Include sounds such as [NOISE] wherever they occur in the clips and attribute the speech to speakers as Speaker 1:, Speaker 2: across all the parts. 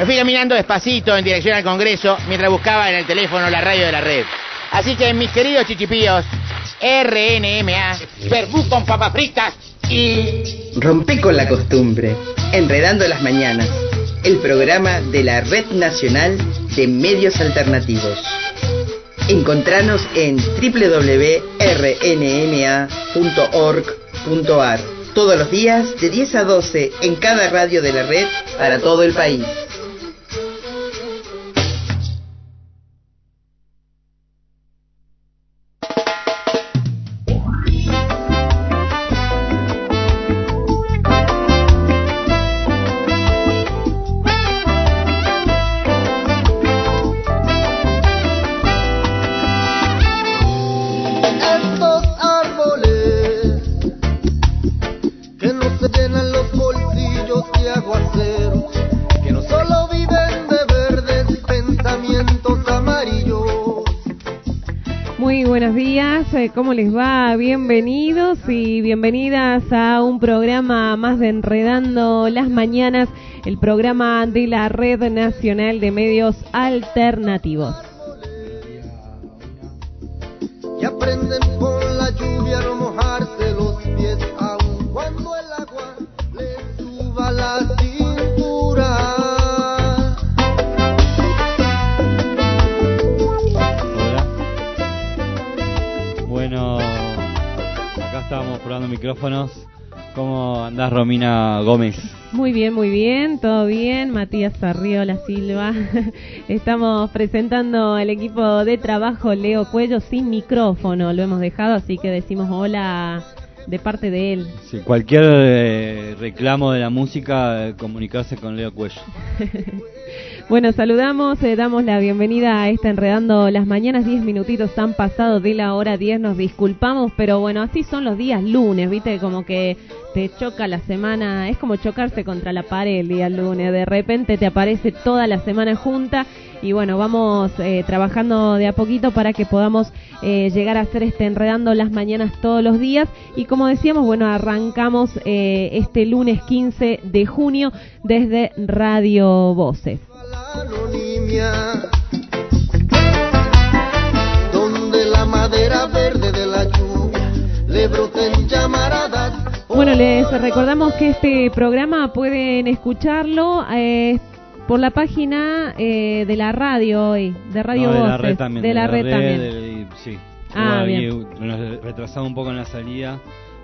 Speaker 1: Me fui caminando despacito en dirección al Congreso mientras buscaba en el teléfono la radio de la red. Así que mis queridos chichipíos, RNMA, verbú con papas fritas y...
Speaker 2: Rompé con la costumbre, enredando las mañanas, el programa de la Red Nacional de Medios Alternativos. Encontranos en www.rnma.org.ar todos los días de 10 a 12 en cada radio de la red para todo el país.
Speaker 3: ¿Cómo les va? Bienvenidos y bienvenidas a un programa más de Enredando las Mañanas, el programa de la Red Nacional de Medios Alternativos.
Speaker 4: Micrófonos. ¿Cómo andás, Romina Gómez?
Speaker 3: Muy bien, muy bien, todo bien. Matías Arriola Silva. [LAUGHS] Estamos presentando el equipo de trabajo Leo Cuello sin micrófono, lo hemos dejado, así que decimos hola de parte de él.
Speaker 4: Si cualquier eh, reclamo de la música, eh, comunicarse con Leo Cuello. [LAUGHS]
Speaker 3: Bueno, saludamos, eh, damos la bienvenida a esta Enredando las Mañanas. Diez minutitos han pasado de la hora 10, nos disculpamos, pero bueno, así son los días lunes, ¿viste? Como que te choca la semana, es como chocarse contra la pared el día lunes. De repente te aparece toda la semana junta y bueno, vamos eh, trabajando de a poquito para que podamos eh, llegar a hacer este Enredando las Mañanas todos los días. Y como decíamos, bueno, arrancamos eh, este lunes 15 de junio desde Radio Voces.
Speaker 5: La anonimia, donde la madera verde de la lluvia le broten llamaradas.
Speaker 3: Bueno, les recordamos que este programa pueden escucharlo eh, por la página eh, de la radio hoy, de Radio
Speaker 4: No, de
Speaker 3: Voces.
Speaker 4: la red también.
Speaker 3: De la red también.
Speaker 4: de- sí.
Speaker 3: Ah, bien.
Speaker 4: uh, Nos retrasamos un poco en la salida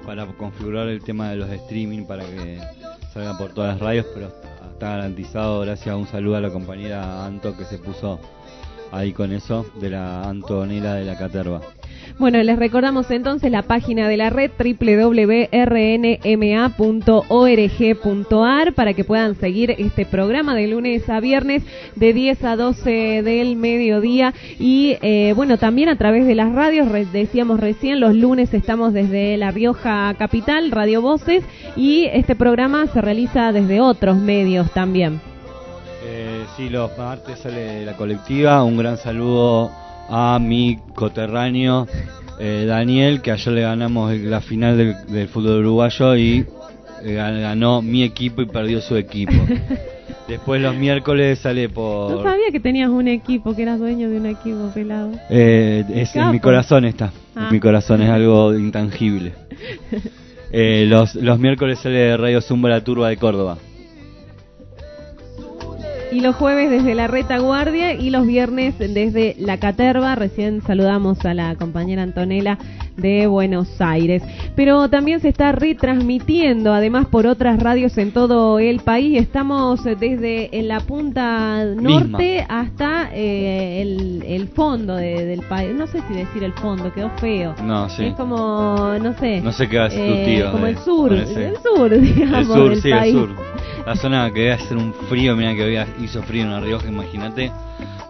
Speaker 4: para configurar el tema de los streaming para que salgan por todas las radios, pero está, garantizado. Gracias a un saludo a la compañera Anto que se puso ahí con eso, de la Antonella de la Caterva.
Speaker 3: Bueno, les recordamos entonces la página de la red www.rnma.org.ar para que puedan seguir este programa de lunes a viernes de 10 a 12 del mediodía y eh, bueno, también a través de las radios, decíamos recién, los lunes estamos desde La Rioja Capital, Radio Voces y este programa se realiza desde otros medios también.
Speaker 4: Sí, los martes sale la colectiva. Un gran saludo a mi coterráneo eh, Daniel, que ayer le ganamos la final del, del fútbol uruguayo y eh, gan- ganó mi equipo y perdió su equipo. [LAUGHS] Después los miércoles sale
Speaker 3: No
Speaker 4: por...
Speaker 3: sabía que tenías un equipo, que eras dueño de un equipo pelado.
Speaker 4: Eh, es, en mi corazón está.
Speaker 3: Ah.
Speaker 4: En mi corazón es algo intangible. [LAUGHS] Eh, los, los miércoles sale Radio Zumba La Turba de Córdoba.
Speaker 3: Y los jueves desde la retaguardia y los viernes desde la Caterva. Recién saludamos a la compañera Antonella de Buenos Aires. Pero también se está retransmitiendo, además por otras radios en todo el país. Estamos desde en la punta norte hasta eh, el, el fondo de- del país. No sé si decir el fondo, quedó feo.
Speaker 4: No, sí.
Speaker 3: Es como, no sé.
Speaker 4: No sé qué a decir tu
Speaker 3: eh,
Speaker 4: tío,
Speaker 3: Como
Speaker 4: eh,
Speaker 3: el sur, el sur, [LAUGHS] digamos,
Speaker 4: El sur,
Speaker 3: del
Speaker 4: sí,
Speaker 3: país.
Speaker 4: el sur. La zona que debe hacer un frío, mira que hoy hizo frío en La Rioja, imagínate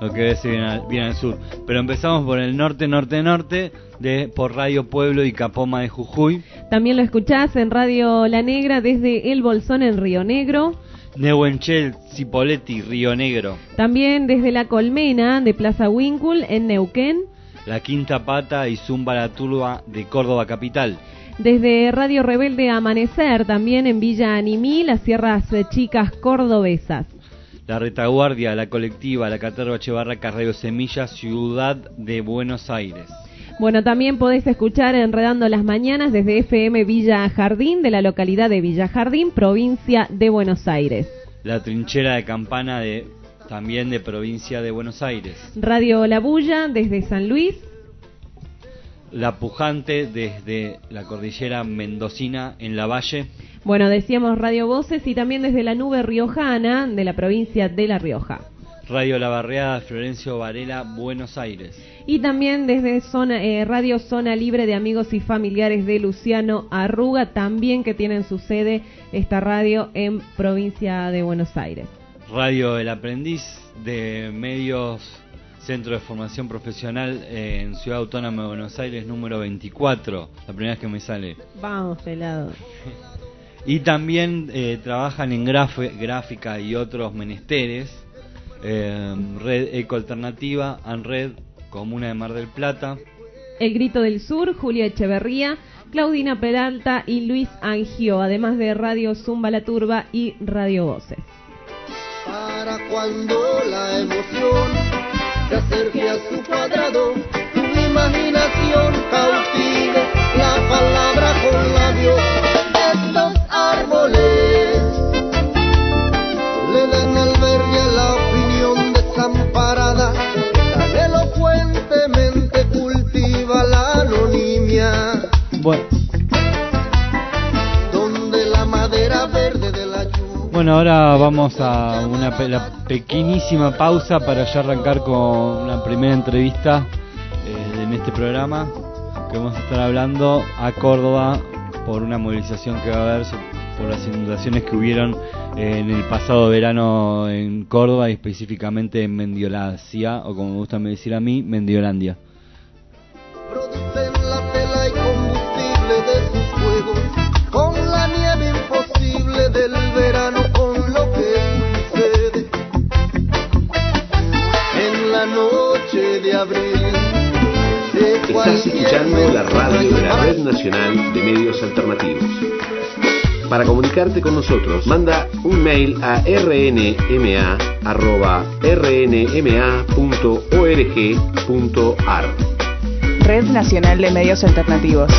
Speaker 4: lo que ser bien al, sur. Pero empezamos por el norte, norte, norte, de por Radio Pueblo y Capoma de Jujuy.
Speaker 3: También lo escuchás en Radio La Negra desde El Bolsón en Río Negro.
Speaker 4: Neuenchel, Cipolletti, Río Negro.
Speaker 3: También desde La Colmena de Plaza Winkle en Neuquén.
Speaker 4: La Quinta Pata y Zumba la Turba de Córdoba Capital.
Speaker 3: Desde Radio Rebelde Amanecer también en Villa Animí, las Sierras Chicas Cordobesas.
Speaker 4: La Retaguardia, La Colectiva, La Caterva Echevarraca, Radio Semilla, Ciudad de Buenos Aires.
Speaker 3: Bueno, también podés escuchar Enredando las Mañanas desde FM Villa Jardín, de la localidad de Villa Jardín, provincia de Buenos Aires.
Speaker 4: La Trinchera de Campana, de, también de provincia de Buenos Aires.
Speaker 3: Radio La Bulla desde San Luis.
Speaker 4: La Pujante desde la cordillera mendocina en la Valle.
Speaker 3: Bueno, decíamos Radio Voces y también desde la nube riojana de la provincia de La Rioja.
Speaker 4: Radio La Barreada, Florencio Varela, Buenos Aires.
Speaker 3: Y también desde zona, eh, Radio Zona Libre de Amigos y Familiares de Luciano Arruga, también que tienen su sede esta radio en provincia de Buenos Aires.
Speaker 4: Radio El Aprendiz de Medios Centro de Formación Profesional en Ciudad Autónoma de Buenos Aires, número 24. La primera vez que me sale.
Speaker 3: Vamos, pelado. [LAUGHS]
Speaker 4: y también eh, trabajan en gráfica y otros menesteres. Eh, Red Eco Alternativa, ANRED, Comuna de Mar del Plata.
Speaker 3: El Grito del Sur, Julia Echeverría, Claudina Peralta y Luis Angio, además de Radio Zumba La Turba y Radio Voces.
Speaker 5: Para cuando la emoción se acerque a su cuadrado, tu imaginación cautive la palabra con labios de estos árboles. Le dan albergue a la opinión desamparada, tan elocuentemente cultiva la anonimia.
Speaker 4: Bueno. Bueno, ahora vamos a una pequeñísima pausa para ya arrancar con una primera entrevista eh, en este programa que vamos a estar hablando a Córdoba por una movilización que va a haber por las inundaciones que hubieron en el pasado verano en Córdoba y específicamente en Mendiolasia, o como me gusta decir a mí, Mendiolandia.
Speaker 6: Estás escuchando la radio de la Red Nacional de Medios Alternativos. Para comunicarte con nosotros, manda un mail a rnma.rnma.org.ar.
Speaker 7: Red Nacional de Medios Alternativos.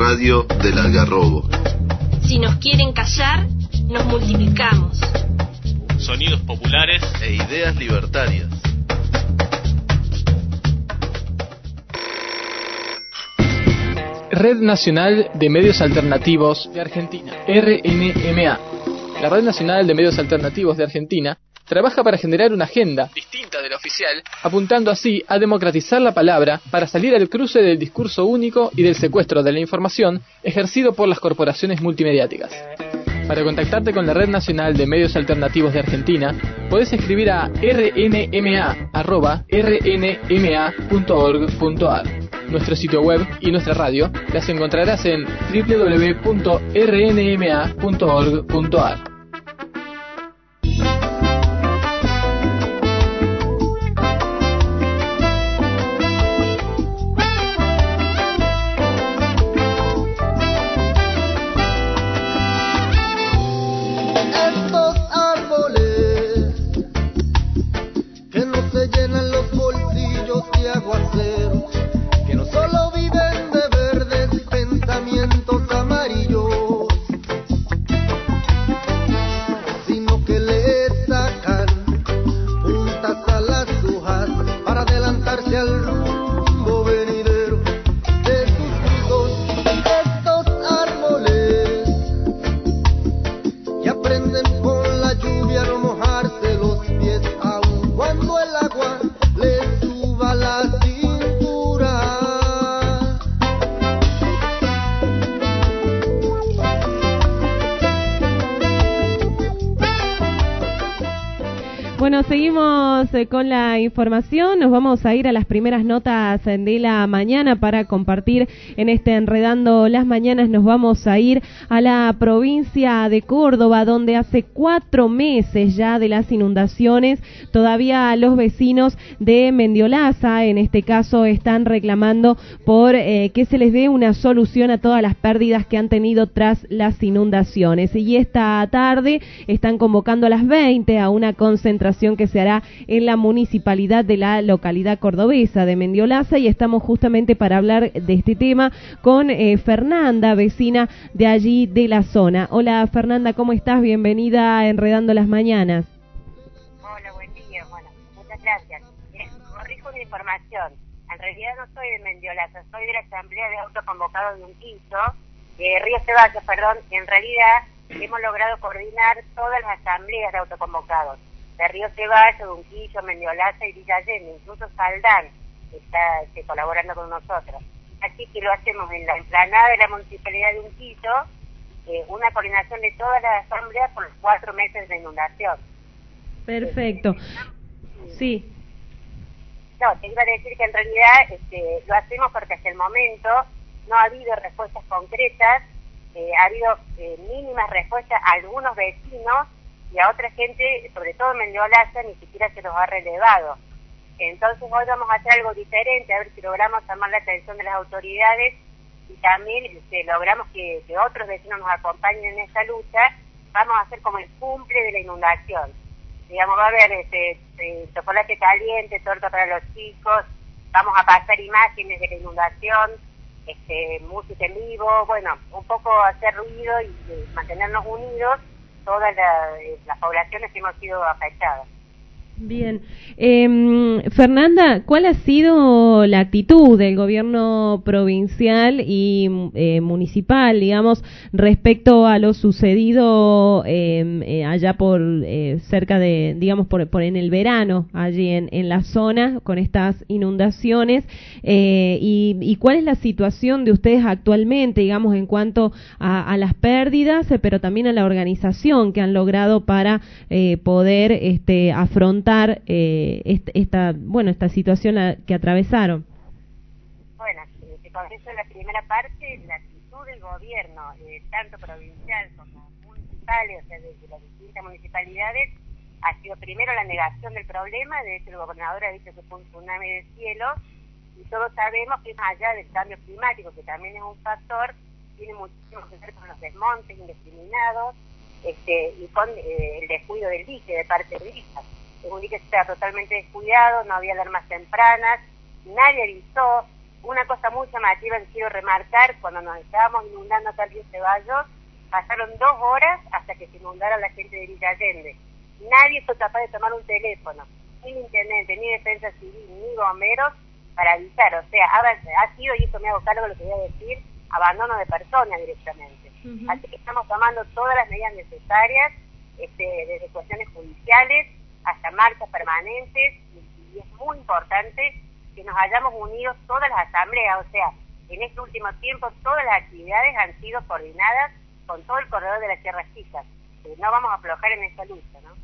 Speaker 8: Radio del Algarrobo.
Speaker 9: Si nos quieren callar, nos multiplicamos.
Speaker 10: Sonidos populares
Speaker 8: e ideas libertarias.
Speaker 11: Red Nacional de Medios Alternativos de Argentina, RNMA. La Red Nacional de Medios Alternativos de Argentina trabaja para generar una agenda distinta de la oficial, apuntando así a democratizar la palabra para salir al cruce del discurso único y del secuestro de la información ejercido por las corporaciones multimediáticas. Para contactarte con la Red Nacional de Medios Alternativos de Argentina, podés escribir a rnma.rnma.org.ar. Nuestro sitio web y nuestra radio las encontrarás en www.rnma.org.ar.
Speaker 3: eh, con la información. Nos vamos a ir a las primeras notas eh, de la mañana para compartir en este Enredando las Mañanas. Nos vamos a ir a la provincia de Córdoba, donde hace cuatro meses ya de las inundaciones, todavía los vecinos de Mendiolaza, en este caso, están reclamando por eh, que se les dé una solución a todas las pérdidas que han tenido tras las inundaciones. Y esta tarde están convocando a las 20 a una concentración que se hará en la municipalidad de la localidad cordobesa de Mendiolaza y estamos justamente para hablar de este tema con eh, Fernanda, vecina de allí de la zona. Hola Fernanda, ¿cómo estás? Bienvenida a Enredando las Mañanas.
Speaker 12: Hola, buen día. Bueno, muchas gracias. Eh, corrijo una información. En realidad no soy de Mendiolaza, soy de la Asamblea de Autoconvocados de Unquillo, de Río Ceballos, perdón. En realidad hemos logrado coordinar todas las asambleas de autoconvocados. De Río Ceballos, de Unquillo, Mendiolaza y Villa Allende, incluso Saldán está este, colaborando con nosotros. Así que lo hacemos en la emplanada de la Municipalidad de Unquillo, eh, una coordinación de todas las asambleas por los cuatro meses de inundación.
Speaker 3: Perfecto. Sí.
Speaker 12: No, te iba a decir que en realidad este, lo hacemos porque hasta el momento no ha habido respuestas concretas, eh, ha habido eh, mínimas respuestas a algunos vecinos y a otra gente, sobre todo en Mendiolaza, ni siquiera se los ha relevado. Entonces hoy vamos a hacer algo diferente, a ver si logramos llamar la atención de las autoridades y también este, logramos que, otros vecinos nos acompañen en esta lucha. Vamos a hacer como el cumple de la inundación digamos, va a haber este, eh, chocolate caliente, torta para los chicos, vamos a pasar imágenes de la inundación, este, música en vivo, bueno, un poco hacer ruido y, mantenernos unidos todas eh, las poblaciones hemos sido afectadas.
Speaker 3: Bien. Em, Fernanda, ¿cuál ha sido la actitud del gobierno provincial y eh, municipal, digamos, respecto a lo sucedido em, eh, allá por eh, cerca de, digamos, por, por en el verano, allí en, en la zona, con estas inundaciones? Eh, y, y cuál es la situación de ustedes actualmente, digamos, en cuanto a, a las pérdidas, eh, pero también a la organización que han logrado para eh, poder este, afrontar eh, est- esta, bueno, esta situación que atravesaron?
Speaker 12: Bueno, te contesto la primera parte, la actitud del gobierno, eh, tanto provincial como municipal, o sea, desde las distintas municipalidades, ha sido primero la negación del problema, de hecho el gobernador ha dicho que fue un tsunami del cielo, y todos sabemos que más allá del cambio climático, que también es un factor, tiene muchísimo que ver con los desmontes indiscriminados, este, y con eh, el descuido del dique de parte de ISA. Dique que estaba totalmente descuidado, no había alarmas tempranas, nadie avisó. Una cosa muy llamativa que quiero remarcar, cuando nos estábamos inundando acá el río Ceballos, pasaron dos horas hasta que se inundara la gente de Villa Allende. Nadie fue capaz de tomar un teléfono, ni el intendente, ni defensa civil, ni bomberos, para avisar. O sea, ha, ha sido, y esto me hago cargo de lo que voy a decir, abandono de personas directamente. Así que estamos tomando todas las medidas necesarias, este, desde cuestiones judiciales hasta marchas permanentes, y, es muy importante que nos hayamos unido todas las asambleas, o sea, en este último tiempo todas las actividades han sido coordinadas con todo el corredor de las tierras chicas. No vamos a aflojar en esta lucha, ¿no?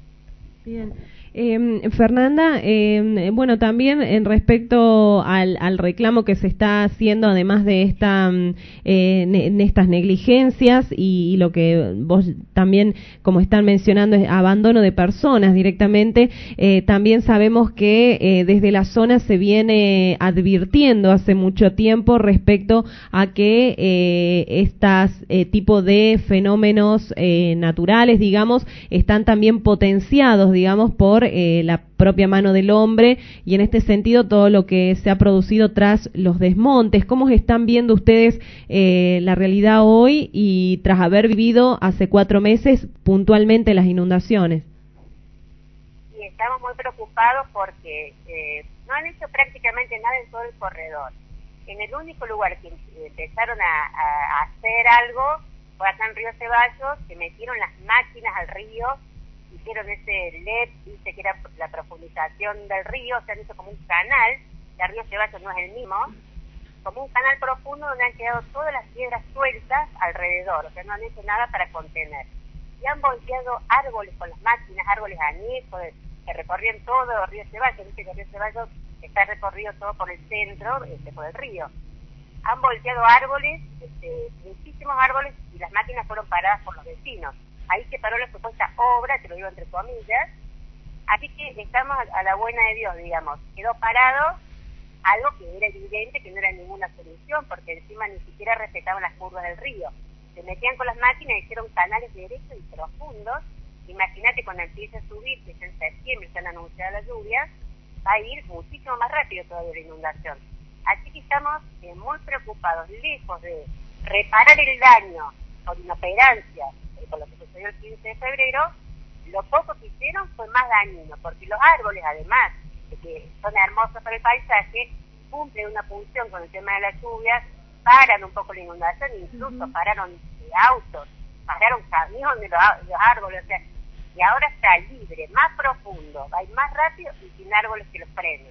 Speaker 3: Bien. Eh, Fernanda, eh, bueno, también en respecto al, reclamo que se está haciendo, además de esta, eh, en estas negligencias y, y, lo que vos también, como están mencionando, es abandono de personas directamente, eh, también sabemos que eh, desde la zona se viene advirtiendo hace mucho tiempo respecto a que eh, estas tipo de fenómenos naturales, digamos, están también potenciados, digamos, por eh, la propia mano del hombre y en este sentido todo lo que se ha producido tras los desmontes. ¿Cómo están viendo ustedes eh, la realidad hoy y tras haber vivido hace cuatro meses puntualmente las inundaciones?
Speaker 12: Y estamos muy preocupados porque eh, no han hecho prácticamente nada en todo el corredor. En el único lugar que empezaron a, a hacer algo fue acá en Río Ceballos, que metieron las máquinas al río hicieron ese LED, dice que era la profundización del río, se han hecho como un canal, el río Ceballos no es el mismo, como un canal profundo donde han quedado todas las piedras sueltas alrededor, o sea, no han hecho nada para contener. Y han volteado árboles con las máquinas, árboles añejos, que recorrían todo el río Ceballos, dice que el río Ceballos está recorrido todo por el centro, este, por el río. Han volteado árboles, este, muchísimos árboles, y las máquinas fueron paradas por los vecinos ahí se paró la supuesta obra, te lo digo entre comillas, así que estamos a la buena de Dios, digamos, quedó parado algo que era evidente que no era ninguna solución, porque encima ni siquiera respetaban las curvas del río. Se metían con las máquinas, hicieron canales derechos y profundos. Imagínate cuando empiece a subir, que es en septiembre, se han anunciado las lluvias, va a ir muchísimo más rápido todavía la inundación. Así que estamos eh, muy preocupados, lejos de reparar el daño por inoperancia con lo que sucedió el 15 de febrero, lo poco que hicieron fue más dañino, porque los árboles, además de que son hermosos para el paisaje, cumplen una función con el tema de las lluvias, paran un poco la inundación, incluso pararon autos, pararon camiones de los, los árboles, o sea, y ahora está libre, más profundo, va a ir más rápido y sin árboles que los frenen.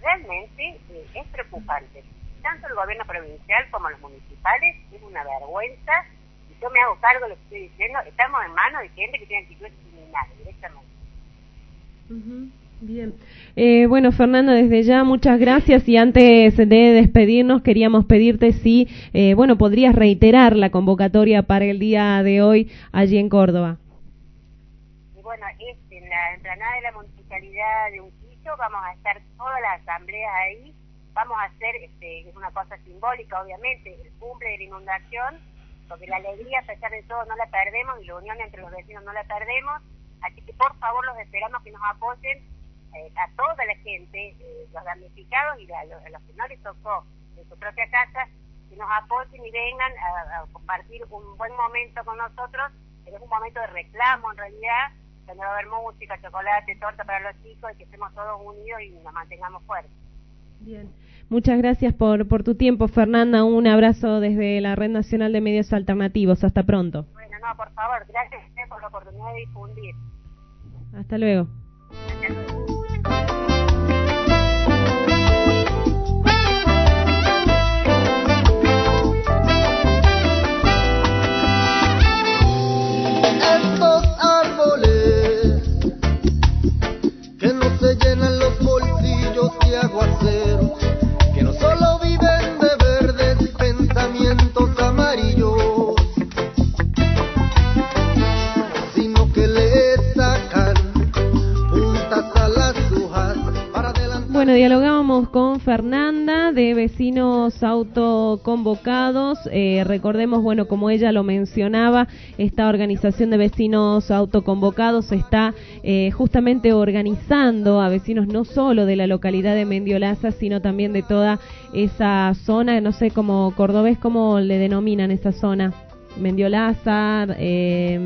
Speaker 12: Realmente eh, es preocupante. Tanto el gobierno provincial como los municipales es una vergüenza yo me hago cargo de lo que estoy diciendo, estamos en manos de gente que tiene actitudes criminales directamente.
Speaker 3: Bien. Eh, bueno, Fernando, desde ya muchas gracias y antes de despedirnos queríamos pedirte si, eh, bueno, podrías reiterar la convocatoria para el día de hoy allí en Córdoba.
Speaker 12: Y bueno, es en la entranada de la municipalidad de Unquillo, vamos a estar todas las asambleas ahí, vamos a hacer, este, es una cosa simbólica obviamente, el cumple de la inundación porque la alegría, a pesar de todo, no la perdemos y la unión entre los vecinos no la perdemos. Así que por favor los esperamos que nos apoyen eh, a toda la gente, eh, los damnificados y a los, a los, que no les tocó en su propia casa, que nos apoyen y vengan a, a, compartir un buen momento con nosotros. Es un momento de reclamo en realidad, donde va a haber música, chocolate, torta para los chicos y que estemos todos unidos y nos mantengamos fuertes.
Speaker 3: Bien. Muchas gracias por, por tu tiempo, Fernanda. Un abrazo desde la Red Nacional de Medios Alternativos. Hasta pronto.
Speaker 12: Bueno, no, por favor, gracias por la oportunidad de difundir.
Speaker 3: Hasta luego.
Speaker 12: Hasta luego.
Speaker 3: Bueno, dialogábamos con Fernanda de vecinos autoconvocados. Eh, recordemos, bueno, como ella lo mencionaba, esta organización de vecinos autoconvocados está eh, justamente organizando a vecinos no solo de la localidad de Mendiolaza, sino también de toda esa zona, no sé cómo cordobés, cómo le denominan esa zona. Mendiolaza, eh,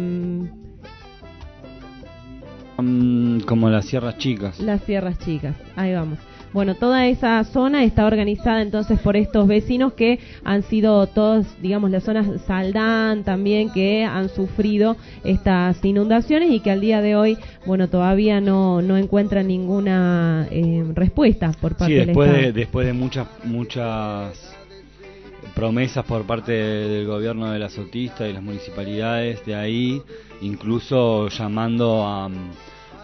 Speaker 4: como las sierras chicas.
Speaker 3: Las sierras chicas, ahí vamos. Bueno, toda esa zona está organizada entonces por estos vecinos que han sido todos, digamos, las zonas Saldán también que han sufrido estas inundaciones y que al día de hoy, bueno, todavía no, no encuentran ninguna eh, respuesta por parte
Speaker 4: sí, después
Speaker 3: del Estado.
Speaker 4: De, después de muchas, muchas promesas por parte del gobierno de la Sotista y las municipalidades de ahí, incluso llamando a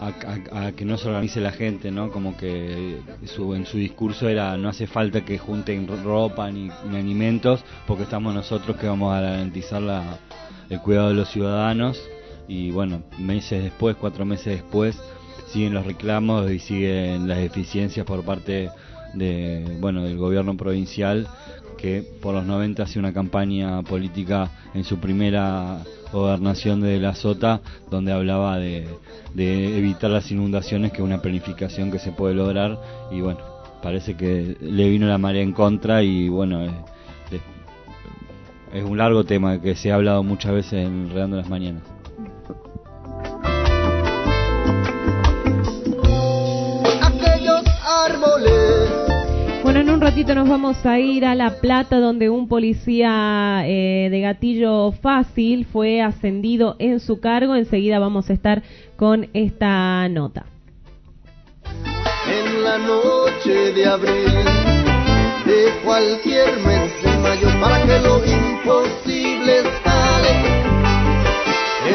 Speaker 4: a, que no se organice la gente, ¿no? Como que su, en su discurso era no hace falta que junten ropa ni, alimentos porque estamos nosotros que vamos a garantizar la, el cuidado de los ciudadanos y bueno, meses después, cuatro meses después, siguen los reclamos y siguen las deficiencias por parte de, bueno, del gobierno provincial que por los 90 hace una campaña política en su primera gobernación de la Sota, donde hablaba de, evitar las inundaciones, que es una planificación que se puede lograr, y bueno, parece que le vino la marea en contra, y bueno, es, un largo tema que se ha hablado muchas veces en Redando las Mañanas.
Speaker 3: Ratito nos vamos a ir a La Plata, donde un policía eh, de gatillo fácil fue ascendido en su cargo. Enseguida vamos a estar con esta nota.
Speaker 5: En la noche de abril de cualquier mes de mayo, para que lo imposible sale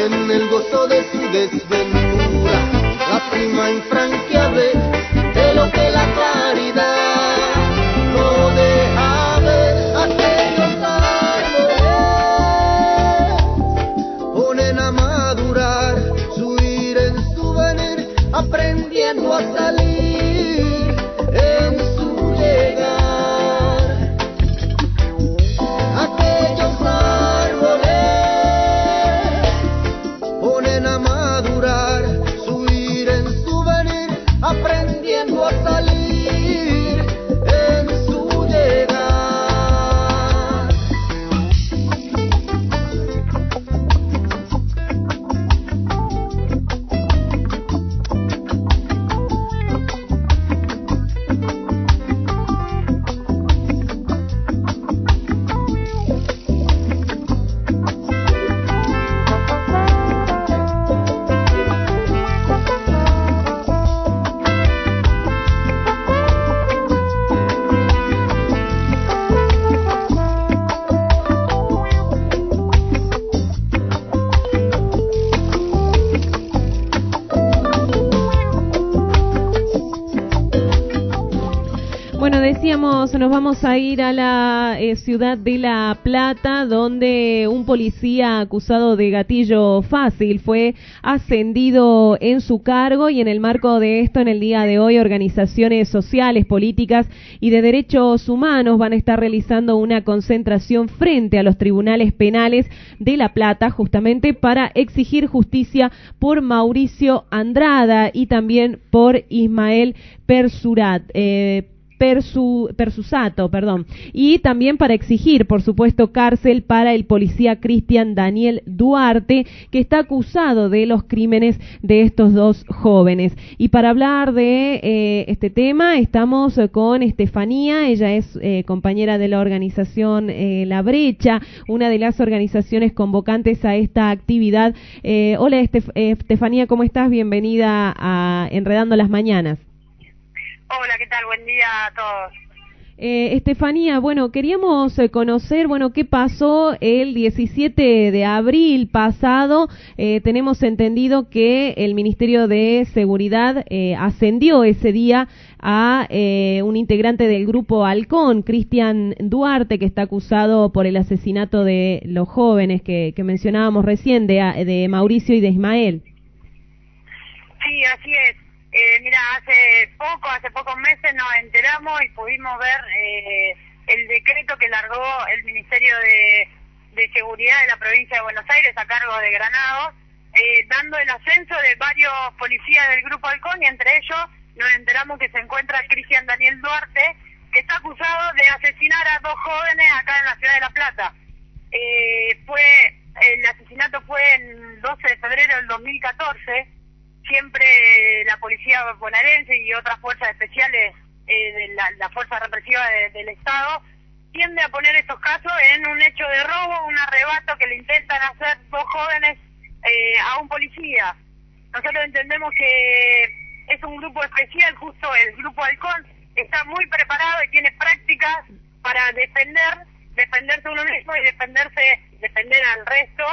Speaker 5: en el gozo de su desventura, la prima infranqueable de lo que
Speaker 3: Nos vamos a ir a la eh, ciudad de La Plata, donde un policía acusado de gatillo fácil fue ascendido en su cargo y en el marco de esto, en el día de hoy, organizaciones sociales, políticas y de derechos humanos van a estar realizando una concentración frente a los tribunales penales de La Plata, justamente para exigir justicia por Mauricio Andrada y también por Ismael Persurat. Eh, Persu, Persusato, perdón, y también para exigir, por supuesto, cárcel para el policía Cristian Daniel Duarte, que está acusado de los crímenes de estos dos jóvenes. Y para hablar de eh, este tema, estamos con Estefanía, ella es eh, compañera de la organización eh, La Brecha, una de las organizaciones convocantes a esta actividad. Eh, hola Estef Estefanía, ¿cómo estás? Bienvenida a Enredando las Mañanas.
Speaker 12: Hola, ¿qué tal? Buen día a todos.
Speaker 3: Eh, Estefanía, bueno, queríamos eh, conocer, bueno, qué pasó el 17 de abril pasado. Eh, tenemos entendido que el Ministerio de Seguridad eh, ascendió ese día a eh, un integrante del grupo Halcón, Cristian Duarte, que está acusado por el asesinato de los jóvenes que, que mencionábamos recién, de, de Mauricio y de Ismael.
Speaker 12: Sí, así es.
Speaker 13: Eh, mira, hace poco, hace pocos meses nos enteramos y pudimos ver eh, el decreto que largó el Ministerio de, Seguridad de la provincia de Buenos Aires a cargo de Granados, eh, dando el ascenso de varios policías del Grupo Halcón y entre ellos nos enteramos que se encuentra Cristian Daniel Duarte, que está acusado de asesinar a dos jóvenes acá en la ciudad de La Plata. Eh, fue El asesinato fue el 12 de febrero del 2014 siempre la policía bonaerense y otras fuerzas especiales eh, de la, fuerza represiva de- del Estado tiende a poner estos casos en un hecho de robo, un arrebato que le intentan hacer dos jóvenes eh, a un policía. Nosotros entendemos que es un grupo especial, justo el grupo Halcón está muy preparado y tiene prácticas para defender, defenderse uno mismo y defenderse, defender al resto.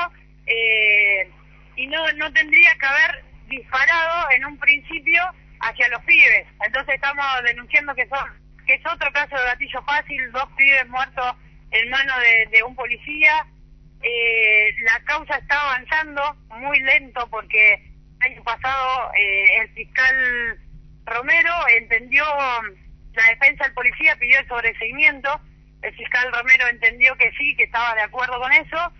Speaker 13: eh, y no, no tendría que haber disparado en un principio hacia los pibes. Entonces estamos denunciando que son que es otro caso de gatillo fácil, dos pibes muertos en manos de, un policía. Eh, la causa está avanzando muy lento porque el año pasado eh, el fiscal Romero entendió la defensa del policía, pidió el sobreseimiento. El fiscal Romero entendió que sí, que estaba de acuerdo con eso,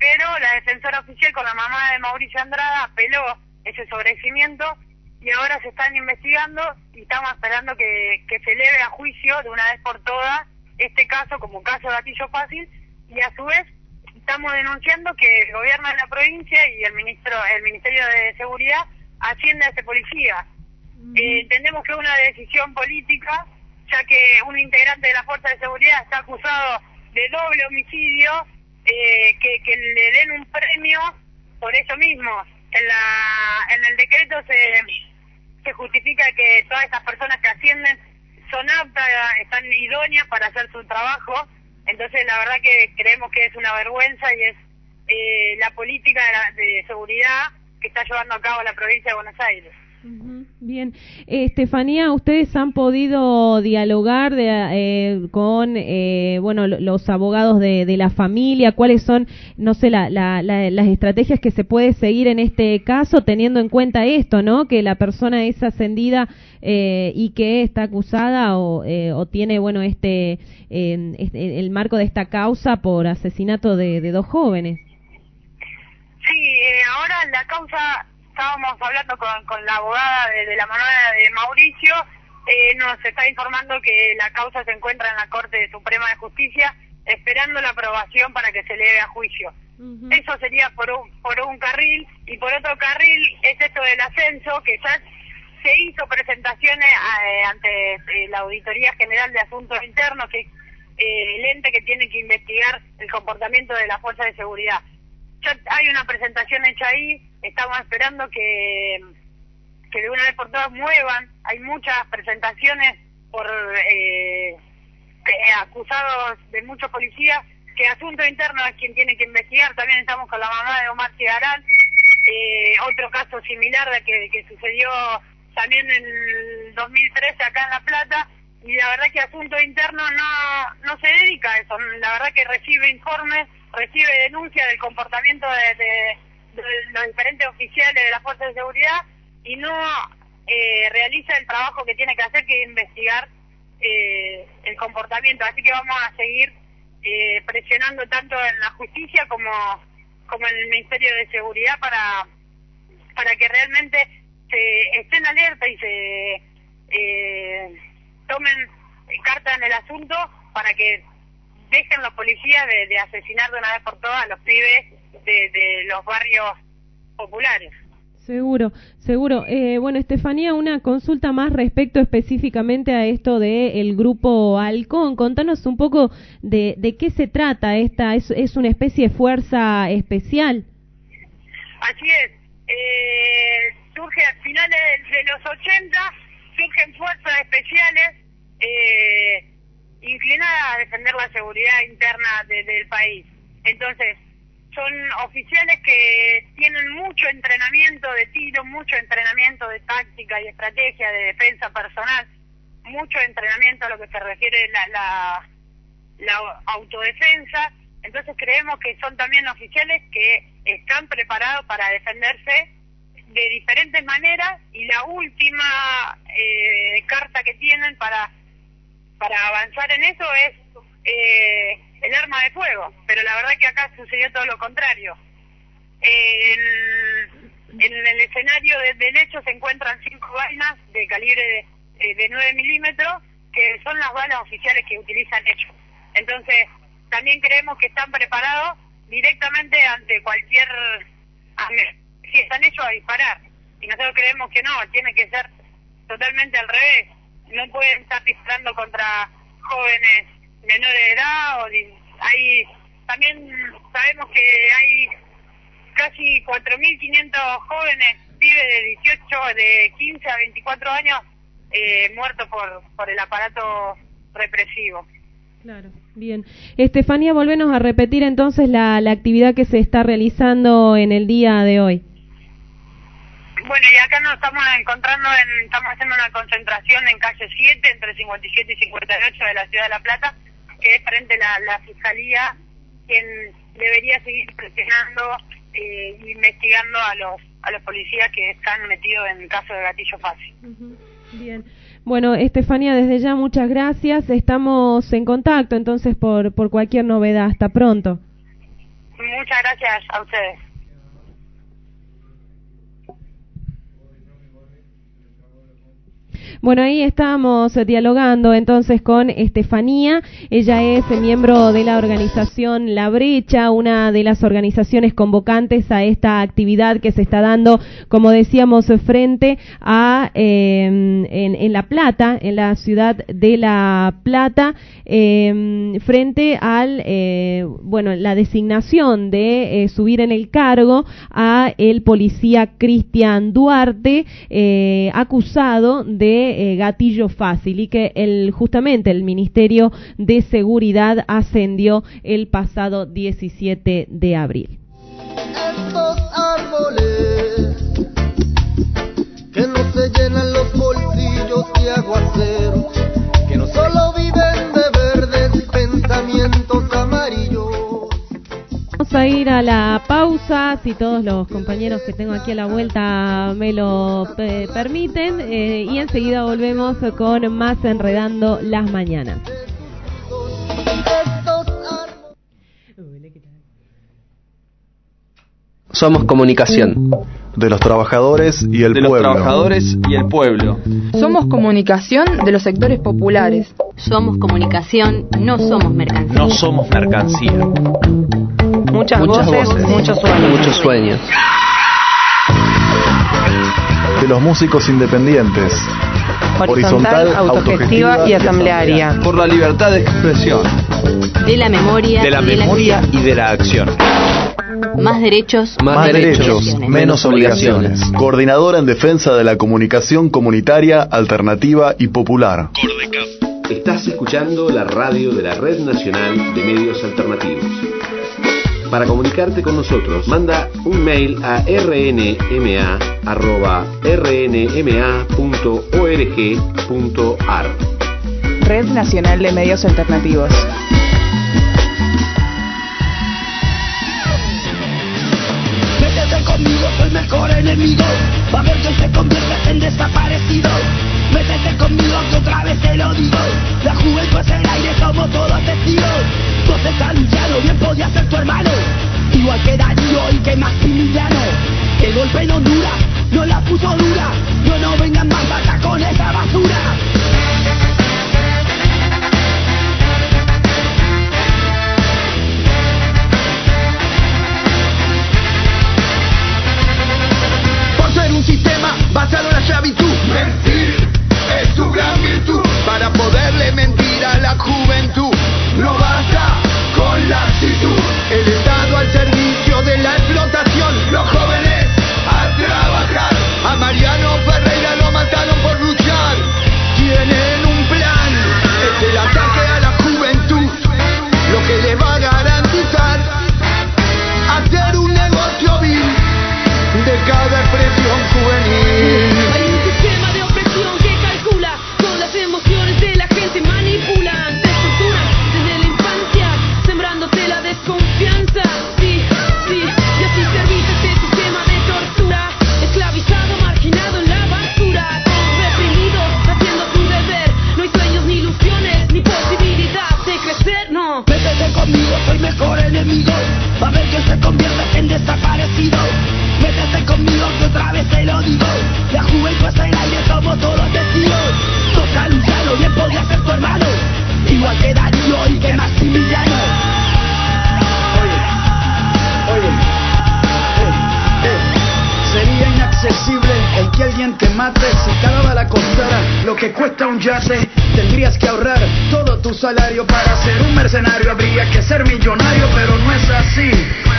Speaker 13: pero la defensora oficial con la mamá de Mauricio Andrada apeló ese sobreseimiento y ahora se están investigando y estamos esperando que, que se eleve a juicio de una vez por todas este caso como caso de gatillo fácil y a su vez estamos denunciando que el gobierno de la provincia y el ministro el ministerio de seguridad asciende a ese policía. Eh, entendemos que es una decisión política ya que un integrante de la fuerza de seguridad está acusado de doble homicidio eh, que, que le den un premio por eso mismo en la en el decreto se se justifica que todas estas personas que ascienden son aptas, están idóneas para hacer su trabajo. Entonces, la verdad que creemos que es una vergüenza y es eh, la política de, la- de seguridad que está llevando a cabo la provincia de Buenos Aires.
Speaker 3: Bien, Eh, Estefanía, ustedes han podido dialogar de, eh, con, eh, bueno, lo- los abogados de, de la familia. ¿Cuáles son, no sé, la- la- la- las estrategias que se puede seguir en este caso, teniendo en cuenta esto, ¿no? Que la persona es ascendida eh, y que está acusada o, eh, o tiene, bueno, este, este- el marco de esta causa por asesinato de, de dos jóvenes.
Speaker 13: Sí, eh, ahora la causa, estábamos hablando con, con la abogada de, de la manada de Mauricio, eh, nos está informando que la causa se encuentra en la Corte Suprema de Justicia esperando la aprobación para que se eleve a juicio. Eso sería por un, por un carril y por otro carril es esto del ascenso que ya se hizo presentaciones eh, ante eh, la Auditoría General de Asuntos Internos, que es eh, el ente que tiene que investigar el comportamiento de la fuerza de seguridad. Ya hay una presentación hecha ahí, estamos esperando que, que de una vez por todas muevan. Hay muchas presentaciones por eh, eh, acusados de muchos policías, que Asunto Interno es quien tiene que investigar. También estamos con la mamá de Omar Cigarán, eh, otro caso similar de que, que sucedió también en el 2013 acá en La Plata. Y la verdad que Asunto Interno no, no se dedica a eso. La verdad que recibe informes, recibe denuncias del comportamiento de, los diferentes oficiales de la Fuerza de Seguridad y no eh, realiza el trabajo que tiene que hacer, que es investigar eh, el comportamiento. Así que vamos a seguir eh, presionando tanto en la justicia como, como en el Ministerio de Seguridad para, para que realmente se estén alerta y se eh, tomen carta en el asunto para que dejen los policías de, de asesinar de una vez por todas a los pibes de, de los barrios populares.
Speaker 3: Seguro, seguro. Eh, bueno, Estefanía, una consulta más respecto específicamente a esto de el grupo Halcón. Contanos un poco de, de qué se trata esta. ¿Es, es una especie de fuerza especial?
Speaker 13: Así es. Eh, surge a finales de, de los 80, surgen fuerzas especiales eh, inclinadas a defender la seguridad interna de- del país. Entonces, son oficiales que tienen mucho entrenamiento de tiro, mucho entrenamiento de táctica y estrategia de defensa personal, mucho entrenamiento a lo que se refiere la, la, la autodefensa. Entonces creemos que son también oficiales que están preparados para defenderse de diferentes maneras y la última tienen para, para avanzar en eso es eh, el arma de fuego, pero la verdad que acá sucedió todo lo contrario. En, en el escenario de- del hecho se encuentran cinco vainas de calibre de, de 9 milímetros, que son las balas oficiales que utilizan ellos. Entonces, también creemos que están preparados directamente ante cualquier... Si están hechos a disparar. Y nosotros creemos que no, tiene que ser totalmente al revés. No pueden estar disparando contra jóvenes menores de edad. O hay También sabemos que hay casi 4.500 jóvenes, pibes de 18, de 15 a 24 años, eh, muertos por, por el aparato represivo.
Speaker 3: Claro. Bien. Estefanía, volvenos a repetir entonces la, la actividad que se está realizando en el día de hoy.
Speaker 13: Bueno, y acá nos estamos encontrando, en, estamos haciendo una concentración en calle 7, entre 57 y 58 de la ciudad de La Plata, que es frente a la, la Fiscalía, quien debería seguir presionando eh, e investigando a los, a los policías que están metidos en el caso de gatillo fácil.
Speaker 3: Bien. Bueno, Estefanía, desde ya muchas gracias. Estamos en contacto entonces por, por cualquier novedad. Hasta pronto.
Speaker 13: Muchas gracias a ustedes.
Speaker 3: Bueno, ahí estamos dialogando entonces con Estefanía. Ella es miembro de la organización La Brecha, una de las organizaciones convocantes a esta actividad que se está dando, como decíamos, frente a eh, en, La Plata, en la ciudad de La Plata, eh, frente al eh, bueno la designación de eh, subir en el cargo a el policía Cristian Duarte, eh, acusado de eh, gatillo fácil y que el, justamente el Ministerio de Seguridad ascendió el pasado 17 de abril.
Speaker 5: Estos árboles que no se llenan los bolsillos de aguacero,
Speaker 3: Vamos a ir a la pausa, si todos los compañeros que tengo aquí a la vuelta me lo eh, permiten, eh, y enseguida volvemos con más Enredando las Mañanas.
Speaker 14: Somos comunicación.
Speaker 15: De los trabajadores y el
Speaker 14: de los
Speaker 15: pueblo.
Speaker 14: trabajadores y el pueblo.
Speaker 16: Somos comunicación de los sectores populares.
Speaker 17: Somos comunicación, no somos mercancía.
Speaker 18: No somos mercancía.
Speaker 16: Muchas, voces, muchos sueños.
Speaker 14: Muchos sueños.
Speaker 15: De los músicos independientes.
Speaker 16: Horizontal, autogestiva y asamblearia.
Speaker 14: Por la libertad de expresión.
Speaker 17: De la memoria,
Speaker 18: De la
Speaker 17: y de
Speaker 18: memoria y de la acción.
Speaker 17: Más derechos,
Speaker 14: Más
Speaker 15: derechos, menos obligaciones. Coordinadora en defensa de la comunicación comunitaria, alternativa y popular.
Speaker 6: Estás escuchando la radio de la Red Nacional de Medios Alternativos. Para comunicarte con nosotros, manda un mail a rnma.rnma.org.ar.
Speaker 7: Red Nacional de Medios Alternativos.
Speaker 19: Conmigo, soy mejor enemigo. Va a ver que te conviertes en desaparecido. Métete conmigo que otra vez te lo digo. La juventud es el aire, somos todos testigos. Vos estás Luciano, bien podía ser tu hermano. Igual que Darío y que Maximiliano. El golpe no dura, no la puso dura. No, no vengan más basta con esa basura. Sistema basado en la esclavitud. Mentir es tu gran virtud. Para poderle mentir a la juventud. No basta con la actitud. El Estado al servicio de la explotación. Los jóvenes que se conviertes en desaparecido. Métete conmigo que otra vez te lo digo. La juventud es el aire, somos todos testigos Sos Luciano, bien podría ser tu hermano. Igual que Darío y que Maximiliano.
Speaker 20: Lo que cuesta un yate. Tendrías que ahorrar todo tu salario para ser un mercenario. Habría que ser millonario, pero no es así.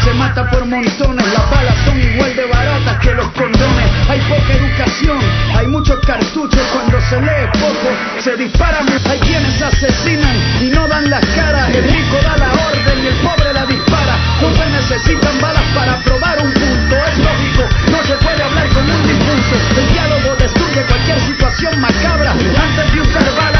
Speaker 20: Se mata por montones, las balas son igual de baratas que los condones. Hay poca educación, hay muchos cartuchos cuando se lee poco, se disparan. Hay quienes asesinan y no dan las caras. El rico da la orden y el pobre la dispara. Los que necesitan balas para probar un punto. Es lógico, no se puede hablar con un El diálogo destruye cualquier situación macabra. Antes de usar balas,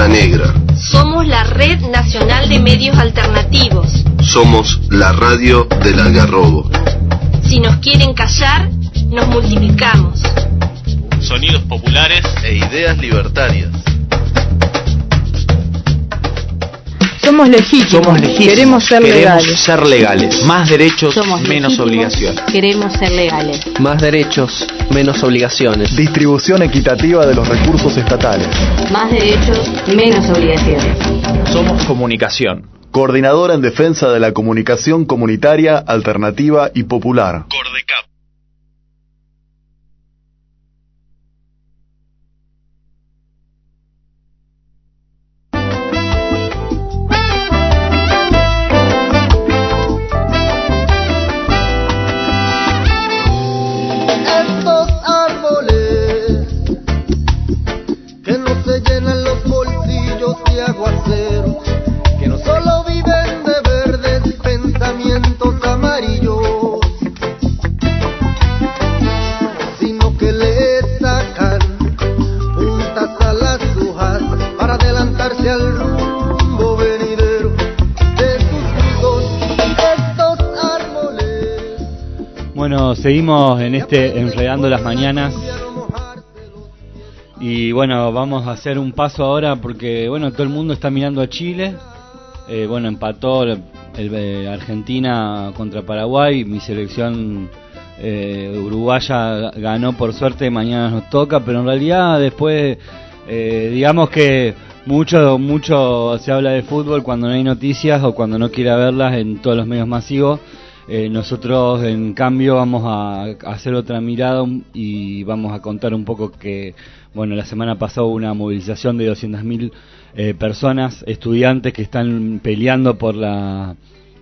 Speaker 8: Somos Radio La Negra.
Speaker 9: Somos la Red Nacional de Medios Alternativos.
Speaker 8: Somos la radio del Algarrobo.
Speaker 9: Si nos quieren callar, nos multiplicamos.
Speaker 10: Sonidos populares
Speaker 8: e ideas libertarias.
Speaker 16: Somos legítimos.
Speaker 18: Somos legítimos.
Speaker 16: Queremos ser
Speaker 18: Queremos
Speaker 16: legales.
Speaker 18: ser legales. Más derechos,
Speaker 17: Somos
Speaker 18: menos
Speaker 17: legítimos,
Speaker 18: obligaciones.
Speaker 17: Queremos ser legales.
Speaker 14: Más derechos, menos obligaciones.
Speaker 15: Distribución equitativa de los recursos estatales.
Speaker 17: Más derechos, menos obligaciones.
Speaker 18: Somos comunicación.
Speaker 15: Coordinadora en defensa de la comunicación comunitaria, alternativa y popular.
Speaker 10: Cordecap.
Speaker 4: Bueno, seguimos en este Enredando las Mañanas. Y bueno, vamos a hacer un paso ahora porque, bueno, todo el mundo está mirando a Chile. Eh, bueno, empató el, eh, Argentina contra Paraguay. Mi selección eh, uruguaya ganó por suerte. Mañana nos toca, pero en realidad después, eh, digamos que mucho, mucho se habla de fútbol cuando no hay noticias o cuando no quiere verlas en todos los medios masivos. Eh, nosotros, en cambio, vamos a hacer otra mirada y vamos a contar un poco que, bueno, la semana pasada hubo una movilización de 200.000 eh, personas, estudiantes que están peleando por la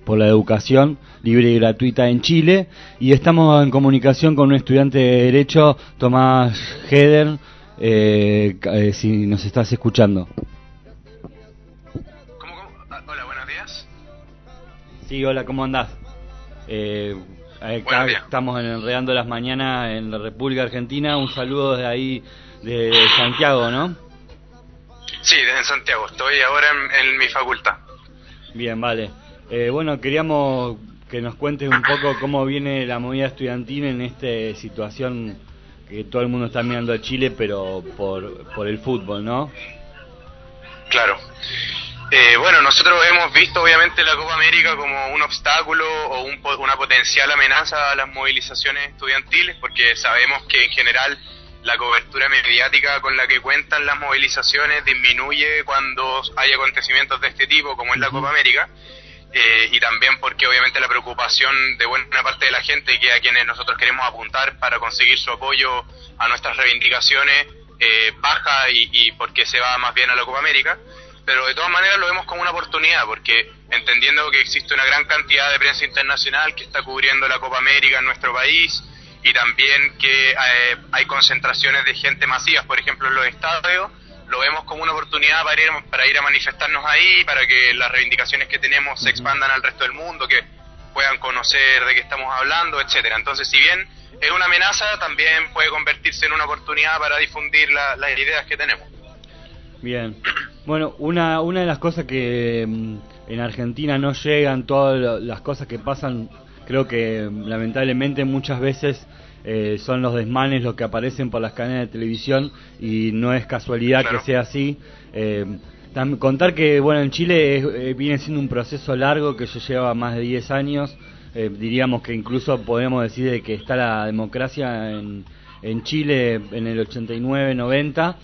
Speaker 4: por la educación libre y gratuita en Chile y estamos en comunicación con un estudiante de derecho, Tomás Heder, eh, eh, si nos estás escuchando.
Speaker 21: Hola, buenos días.
Speaker 4: Sí, hola, ¿cómo andás? Eh, acá estamos en Enredando las Mañanas en la República Argentina. Un saludo desde ahí, de Santiago, ¿no?
Speaker 21: Sí, en Santiago. Estoy ahora en, en mi facultad.
Speaker 4: Bien, vale. Eh, bueno, queríamos que nos cuentes un poco cómo viene la movida estudiantil en esta situación que todo el mundo está mirando a Chile, pero por, por el fútbol, ¿no?
Speaker 21: Claro. Eh, bueno, nosotros hemos visto obviamente la Copa América como un obstáculo o un una potencial amenaza a las movilizaciones estudiantiles porque sabemos que en general la cobertura mediática con la que cuentan las movilizaciones disminuye cuando hay acontecimientos de este tipo, como es la Copa América, eh, y también porque obviamente la preocupación de buena parte de la gente, que a quienes nosotros queremos apuntar para conseguir su apoyo a nuestras reivindicaciones, eh, baja y, y porque se va más bien a la Copa América pero de todas maneras lo vemos como una oportunidad, porque entendiendo que existe una gran cantidad de prensa internacional que está cubriendo la Copa América en nuestro país y también que eh, hay concentraciones de gente masivas, por ejemplo en los estadios, lo vemos como una oportunidad para ir, para ir a manifestarnos ahí, para que las reivindicaciones que tenemos se expandan al resto del mundo, que puedan conocer de qué estamos hablando, etcétera. Entonces, si bien es una amenaza, también puede convertirse en una oportunidad para difundir las ideas que tenemos.
Speaker 4: Bien. Bueno, una, una de las cosas que mm, en Argentina no llegan, todas las cosas que pasan, creo que mm, lamentablemente muchas veces eh, son los desmanes los que aparecen por las cadenas de televisión y no es casualidad que sea así. Eh, contar que, bueno, en Chile eh, viene siendo un proceso largo que ya lleva más de 10 años. diríamos que incluso podemos decir de que está la democracia en, en Chile en el 89-90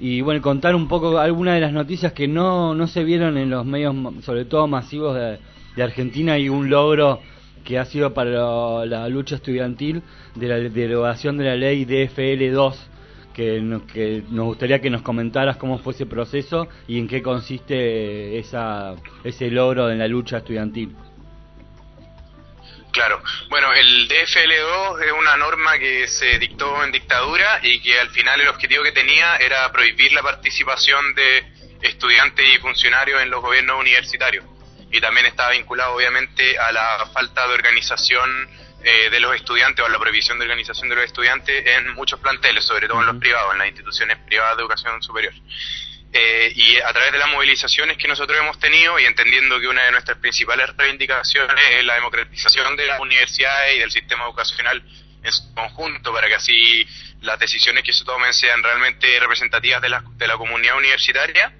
Speaker 4: y bueno, contar un poco algunas de las noticias que no, no se vieron en los medios, sobre todo masivos de, Argentina, y un logro que ha sido para la, lucha estudiantil de la derogación de la ley DFL2, que, que nos gustaría que nos comentaras cómo fue ese proceso y en qué consiste esa, ese logro en la lucha estudiantil.
Speaker 21: Claro. Bueno, el DFL2 es una norma que se dictó en dictadura y que al final el objetivo que tenía era prohibir la participación de estudiantes y funcionarios en los gobiernos universitarios. Y también estaba vinculado obviamente a la falta de organización eh, de los estudiantes o a la prohibición de organización de los estudiantes en muchos planteles, sobre todo en los privados, en las instituciones privadas de educación superior. Eh, y a través de las movilizaciones que nosotros hemos tenido y entendiendo que una de nuestras principales reivindicaciones es la democratización de las universidades y del sistema educacional en su conjunto para que así las decisiones que se tomen sean realmente representativas de la, de la comunidad universitaria,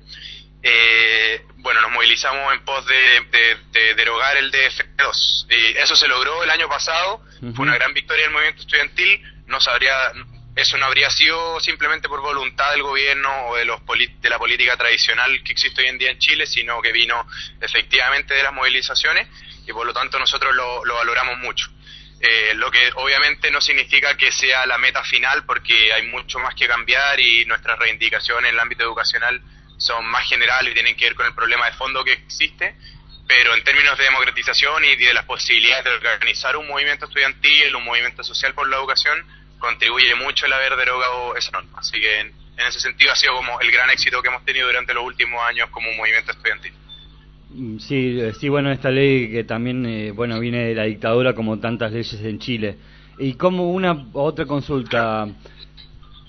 Speaker 21: eh, bueno, nos movilizamos en pos de, derogar el DF2. Y eso se logró el año pasado, fue una gran victoria del movimiento estudiantil, no sabría, eso no habría sido simplemente por voluntad del gobierno o de, los de la política tradicional que existe hoy en día en Chile, sino que vino efectivamente de las movilizaciones y por lo tanto nosotros lo, valoramos mucho. Eh, lo que obviamente no significa que sea la meta final porque hay mucho más que cambiar y nuestras reivindicaciones en el ámbito educacional son más generales y tienen que ver con el problema de fondo que existe, pero en términos de democratización y de las posibilidades de organizar un movimiento estudiantil, un movimiento social por la educación, contribuye mucho el haber derogado esa norma. Así que en, ese sentido ha sido como el gran éxito que hemos tenido durante los últimos años como movimiento estudiantil.
Speaker 4: Mm, sí, eh, sí, bueno, esta ley que también, eh, bueno, viene de la dictadura como tantas leyes en Chile. Y como una otra consulta,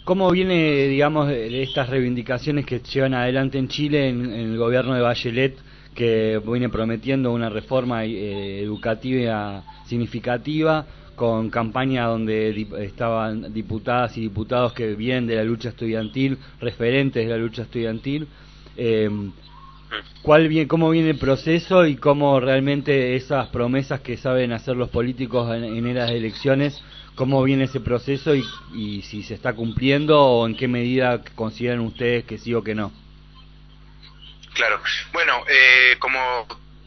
Speaker 4: ¿cómo viene, digamos, estas reivindicaciones que llevan adelante en Chile en, el gobierno de Bachelet, que viene prometiendo una reforma eh, educativa significativa? Con campaña donde estaban diputadas y diputados que vienen de la lucha estudiantil, referentes de la lucha estudiantil. Eh, ¿cuál bien, ¿Cómo viene el proceso y cómo realmente esas promesas que saben hacer los políticos en, en de elecciones, cómo viene ese proceso y, y si se está cumpliendo o en qué medida consideran ustedes que sí o que no?
Speaker 21: Claro, bueno, eh, como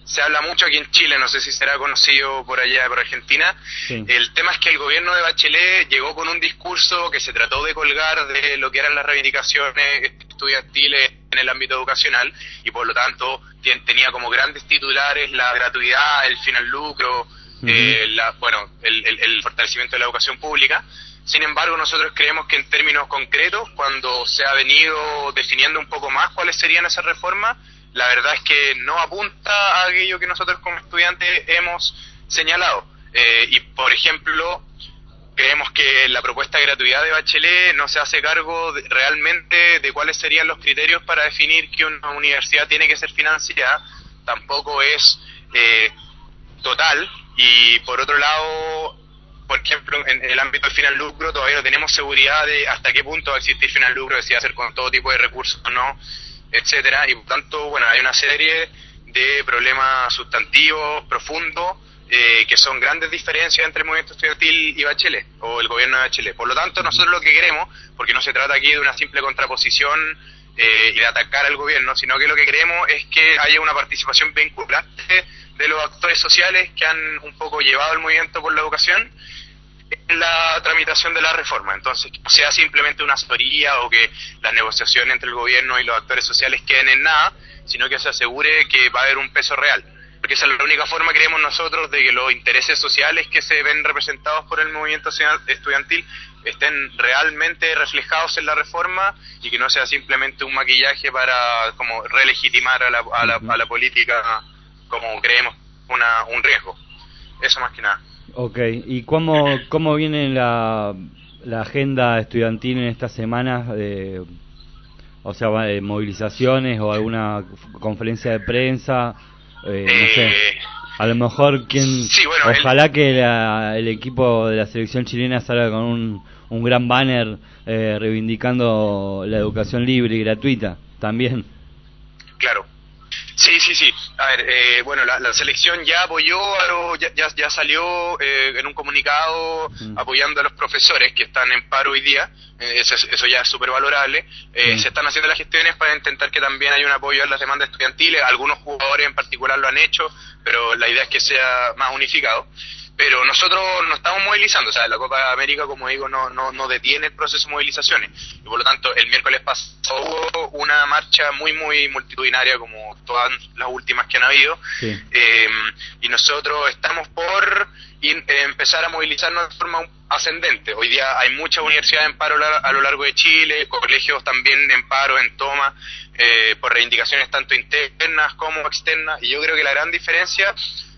Speaker 21: se habla mucho aquí en Chile, no sé si será conocido por allá, por Argentina. El tema es que el gobierno de Bachelet llegó con un discurso que se trató de colgar de lo que eran las reivindicaciones estudiantiles en el ámbito educacional y por lo tanto tenía como grandes titulares la gratuidad, el final lucro, eh, la, bueno, el, el fortalecimiento de la educación pública. Sin embargo, nosotros creemos que en términos concretos, cuando se ha venido definiendo un poco más cuáles serían esas reformas, la verdad es que no apunta a aquello que nosotros como estudiantes hemos señalado. Eh, y, por ejemplo, creemos que la propuesta de gratuidad de Bachelet no se hace cargo realmente de cuáles serían los criterios para definir que una universidad tiene que ser financiada, tampoco es eh, total. Y por otro lado, por ejemplo, en, el ámbito del final lucro todavía no tenemos seguridad de hasta qué punto va a existir final lucro, si va a ser con todo tipo de recursos o no etcétera, y por tanto, bueno, hay una serie de problemas sustantivos profundos eh, que son grandes diferencias entre el movimiento estudiantil y Bachelet, o el gobierno de Bachelet. Por lo tanto, nosotros lo que queremos, porque no se trata aquí de una simple contraposición eh, y de atacar al gobierno, sino que lo que queremos es que haya una participación vinculante de los actores sociales que han un poco llevado el movimiento por la educación en la tramitación de la reforma. Entonces, que no sea simplemente una asesoría o que las negociaciones entre el gobierno y los actores sociales queden en nada, sino que se asegure que va a haber un peso real. Porque esa es la única forma, creemos nosotros, de que los intereses sociales que se ven representados por el movimiento estudiantil estén realmente reflejados en la reforma y que no sea simplemente un maquillaje para como relegitimar a la, a la, a la política como creemos una, un riesgo. Eso más que nada.
Speaker 4: Ok, ¿y cómo, cómo viene la, la agenda estudiantil en estas semanas? De, o sea, de movilizaciones o alguna conferencia de prensa, eh, no sé.
Speaker 21: Eh,
Speaker 4: A lo mejor, quien,
Speaker 21: Sí, bueno,
Speaker 4: ojalá que la- el equipo de la selección chilena salga con un, un gran banner eh, reivindicando la educación libre y gratuita, también.
Speaker 21: Claro. Sí, sí, sí. A ver, eh, bueno, la, la selección ya apoyó, a los- ya, ya, ya salió eh, en un comunicado apoyando a los profesores que están en paro hoy día. Eh, eso, es- eso ya es súper valorable. Eh, Se están haciendo las gestiones para intentar que también haya un apoyo a las demandas estudiantiles. Algunos jugadores en particular lo han hecho, pero la idea es que sea más unificado. Pero nosotros no estamos movilizando, o sea, la Copa América, como digo, no, no, no detiene el proceso de movilizaciones. Y por lo tanto, el miércoles pasado hubo una marcha muy, muy multitudinaria, como todas las últimas que han habido.
Speaker 4: Sí.
Speaker 21: Eh, y nosotros estamos por in- eh, empezar a movilizarnos de forma ascendente. Hoy día hay muchas universidades en paro a lo largo de Chile, colegios también en paro, en toma, eh, por reivindicaciones tanto internas como externas. Y yo creo que la gran diferencia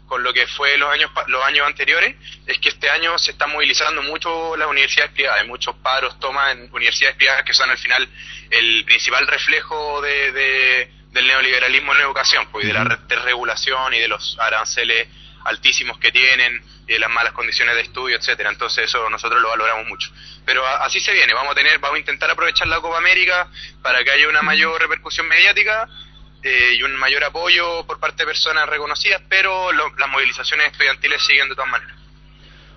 Speaker 21: con lo que fue los años los años anteriores es que este año se están movilizando mucho las universidades privadas, hay muchos paros, tomas en universidades privadas que son al final el principal reflejo de, de- del neoliberalismo en la educación, pues, y de la re- desregulación y de los aranceles altísimos que tienen y de las malas condiciones de estudio, etcétera. Entonces eso nosotros lo valoramos mucho. Pero a- así se viene, vamos a tener, vamos a intentar aprovechar la Copa América para que haya una mayor repercusión mediática eh, y un mayor apoyo por parte de personas reconocidas, pero lo- las movilizaciones estudiantiles siguen de todas maneras.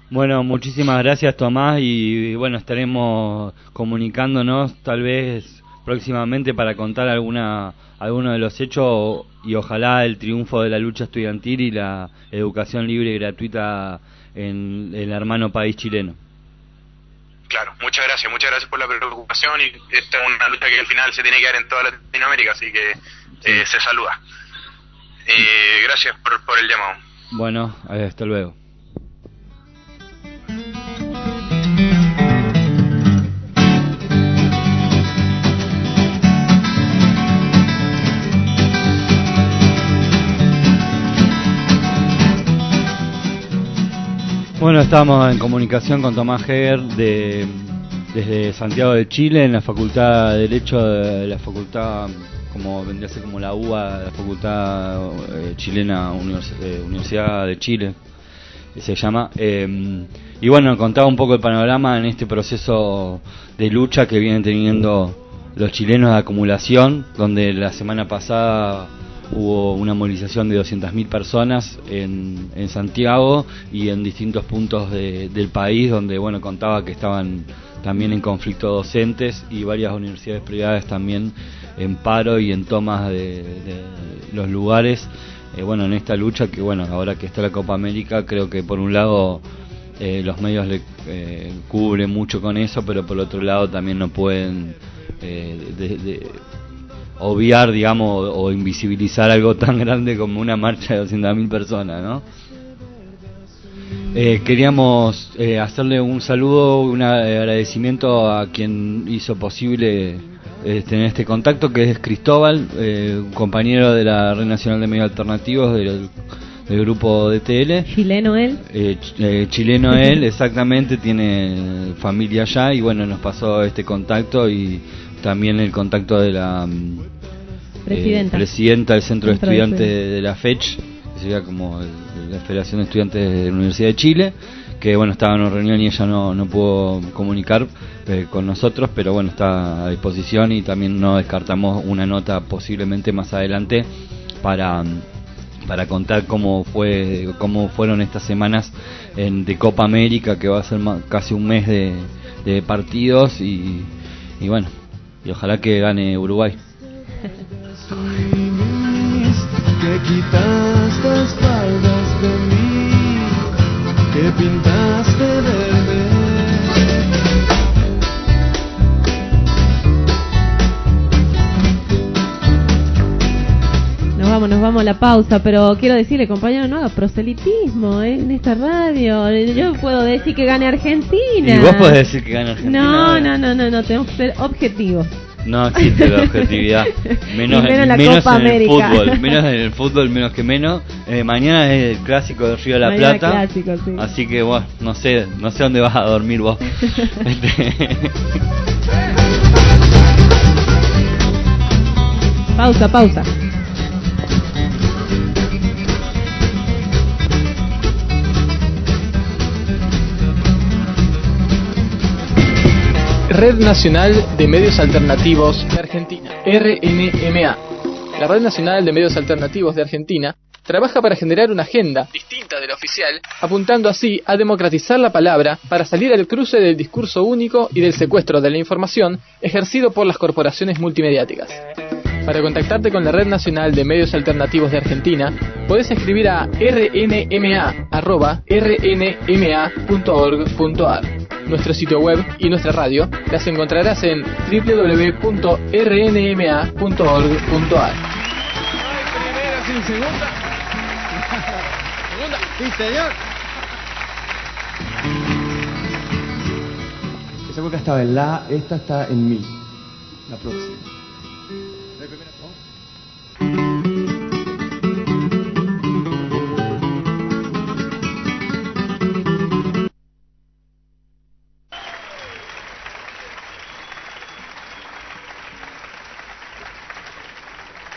Speaker 4: Bueno, muchísimas gracias Tomás y bueno, estaremos comunicándonos tal vez próximamente para contar alguna alguno de los hechos y ojalá el triunfo de la lucha estudiantil y la educación libre y gratuita en el hermano país chileno.
Speaker 21: Claro, muchas gracias, muchas gracias por la preocupación y esta es una lucha que al final se tiene que dar en toda Latinoamérica, así que eh, se saluda. Eh, gracias por, por el llamado.
Speaker 4: Bueno, eh, hasta luego. Bueno, estamos en comunicación con Tomás Heger de, desde Santiago de Chile, en la Facultad de Derecho de la Facultad, como vendría a ser como la UBA, la Facultad eh, Chilena, eh, Universidad de Chile, se llama. Eh, y bueno, contaba un poco el panorama en este proceso de lucha que vienen teniendo los chilenos de acumulación, donde la semana pasada hubo una movilización de 200.000 personas en, en Santiago y en distintos puntos de- del país donde bueno contaba que estaban también en conflicto docentes y varias universidades privadas también en paro y en tomas de, los lugares Eh, bueno en esta lucha que bueno ahora que está la Copa América creo que por un lado eh, los medios le eh, cubren mucho con eso pero por otro lado también no pueden eh, de- de- obviar, digamos, o invisibilizar algo tan grande como una marcha de 200.000 personas, ¿no? Eh, queríamos eh, hacerle un saludo, un agradecimiento a quien hizo posible eh, tener este contacto, que es Cristóbal, eh, un compañero de la Red Nacional de Medios Alternativos del, del grupo DTL.
Speaker 3: Chileno él.
Speaker 4: Eh, ch- eh, chileno [LAUGHS] él, exactamente, tiene familia allá y bueno, nos pasó este contacto y también el contacto de la mm,
Speaker 3: Presidenta.
Speaker 4: eh, presidenta del Centro de
Speaker 3: Centro de
Speaker 4: Estudiantes de, la FECH, que sería como el- la Federación de Estudiantes de la Universidad de Chile, que bueno, estaba en una reunión y ella no, no pudo comunicar eh, con nosotros, pero bueno, está a disposición y también no descartamos una nota posiblemente más adelante para, para contar cómo fue cómo fueron estas semanas en, de Copa América que va a ser casi un mes de, partidos y, y bueno y ojalá que gane Uruguay.
Speaker 5: Que quitaste que pintaste verde.
Speaker 3: Nos vamos, nos vamos a la pausa, pero quiero decirle, compañero, no haga proselitismo ¿eh? en esta radio. Yo puedo decir que gane Argentina.
Speaker 4: y vos podés decir que gana Argentina
Speaker 3: No, no, no, no, no, tenemos que ser objetivos.
Speaker 4: No existe la objetividad. [LAUGHS] Menos,
Speaker 3: menos en la
Speaker 4: menos
Speaker 3: Copa
Speaker 4: en el fútbol. [LAUGHS] Menos en el fútbol, menos que menos. Eh, mañana es el clásico de Río de la
Speaker 3: Mañana
Speaker 4: Plata.
Speaker 3: clásico, sí.
Speaker 4: Así que, bueno, no sé, no sé dónde vas a dormir vos. [LAUGHS]
Speaker 3: Pausa, pausa.
Speaker 11: Red Nacional de Medios Alternativos de Argentina, RNMA. La Red Nacional de Medios Alternativos de Argentina trabaja para generar una agenda distinta de la oficial, apuntando así a democratizar la palabra para salir al cruce del discurso único y del secuestro de la información ejercido por las corporaciones multimediáticas. Para contactarte con la Red Nacional de Medios Alternativos de Argentina, podés escribir a rnma.rnma.org.ar. Nuestro sitio web y nuestra radio las encontrarás en www.rnma.org.ar.
Speaker 5: Primera sin segunda. segunda. Sí, señor.
Speaker 22: Esa boca estaba en la, esta está en mi. La próxima.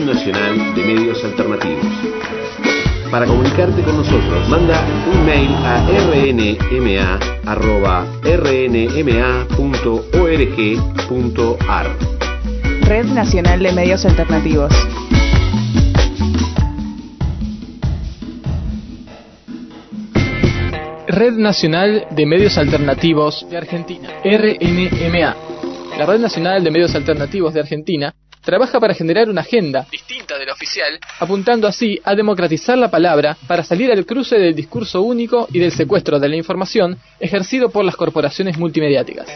Speaker 6: Red Nacional de Medios Alternativos. Para comunicarte con nosotros, manda un mail a rnma.rnma.org.ar.
Speaker 7: Red Nacional de Medios Alternativos.
Speaker 11: Red Nacional de Medios Alternativos de Argentina, RNMA. La Red Nacional de Medios Alternativos de Argentina trabaja para generar una agenda distinta de la oficial, apuntando así a democratizar la palabra para salir al cruce del discurso único y del secuestro de la información ejercido por las corporaciones multimediáticas.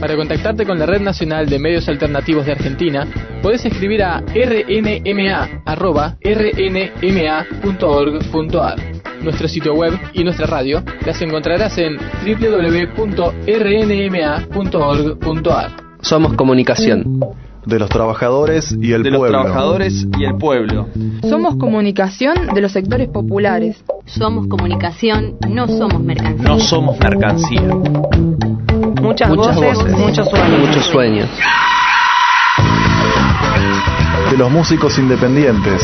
Speaker 11: Para contactarte con la Red Nacional de Medios Alternativos de Argentina, podés escribir a rnma.rnma.org.ar. Nuestro sitio web y nuestra radio las encontrarás en www.rnma.org.ar.
Speaker 14: Somos comunicación.
Speaker 15: De los trabajadores y el
Speaker 18: de
Speaker 15: pueblo.
Speaker 18: los trabajadores y el pueblo.
Speaker 16: Somos comunicación de los sectores populares.
Speaker 17: Somos comunicación, no somos mercancía.
Speaker 18: No somos mercancía.
Speaker 16: Muchas,
Speaker 14: Muchas
Speaker 16: voces,
Speaker 14: voces,
Speaker 16: muchos sueños.
Speaker 14: Muchos sueños.
Speaker 15: De los músicos independientes.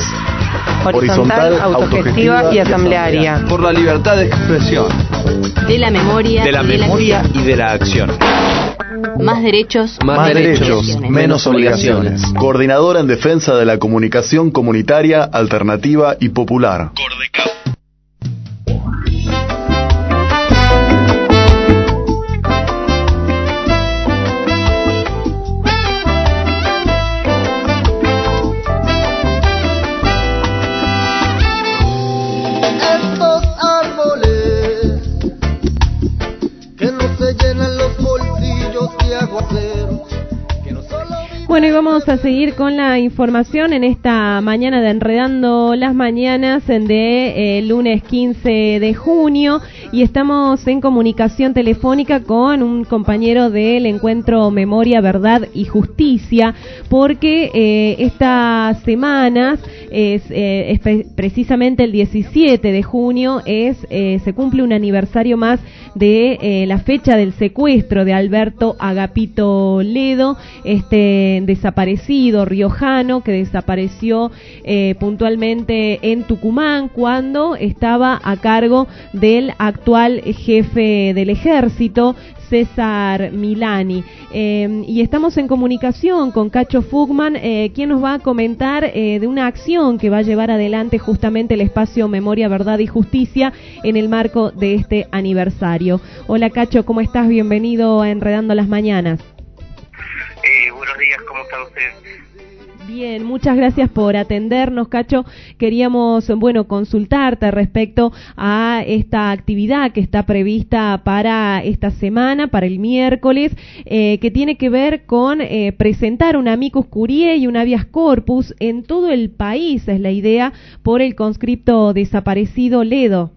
Speaker 16: Horizontal, autogestiva y asamblearia.
Speaker 18: Por la libertad de expresión.
Speaker 17: De la memoria.
Speaker 18: De la
Speaker 17: y
Speaker 18: memoria y de la acción.
Speaker 17: Más derechos.
Speaker 14: Más derechos,
Speaker 15: menos obligaciones. Coordinadora en defensa de la comunicación comunitaria, alternativa y popular.
Speaker 5: Estos
Speaker 3: a seguir con la información en esta mañana de Enredando las Mañanas de eh, lunes 15 de junio y estamos en comunicación telefónica con un compañero del encuentro Memoria, Verdad y Justicia porque eh, estas semanas es, eh, precisamente el 17 de junio es eh, se cumple un aniversario más de eh, la fecha del secuestro de Alberto Agapito Ledo, este desaparecido riojano que desapareció eh, puntualmente en Tucumán cuando estaba a cargo del actual jefe del ejército, César Milani. Eh, y estamos en comunicación con Cacho Fugman, eh, quien nos va a comentar eh, de una acción que va a llevar adelante justamente el espacio Memoria, Verdad y Justicia en el marco de este aniversario. Hola Cacho, ¿cómo estás? Bienvenido a Enredando las Mañanas.
Speaker 23: Eh, buenos días, ¿cómo están ustedes?
Speaker 3: Bien, muchas gracias por atendernos, Cacho. Queríamos, bueno, consultarte respecto a esta actividad que está prevista para esta semana, para el miércoles, eh, que tiene que ver con eh, presentar un amicus curiae y un habeas corpus en todo el país, es la idea, por el conscripto desaparecido Ledo.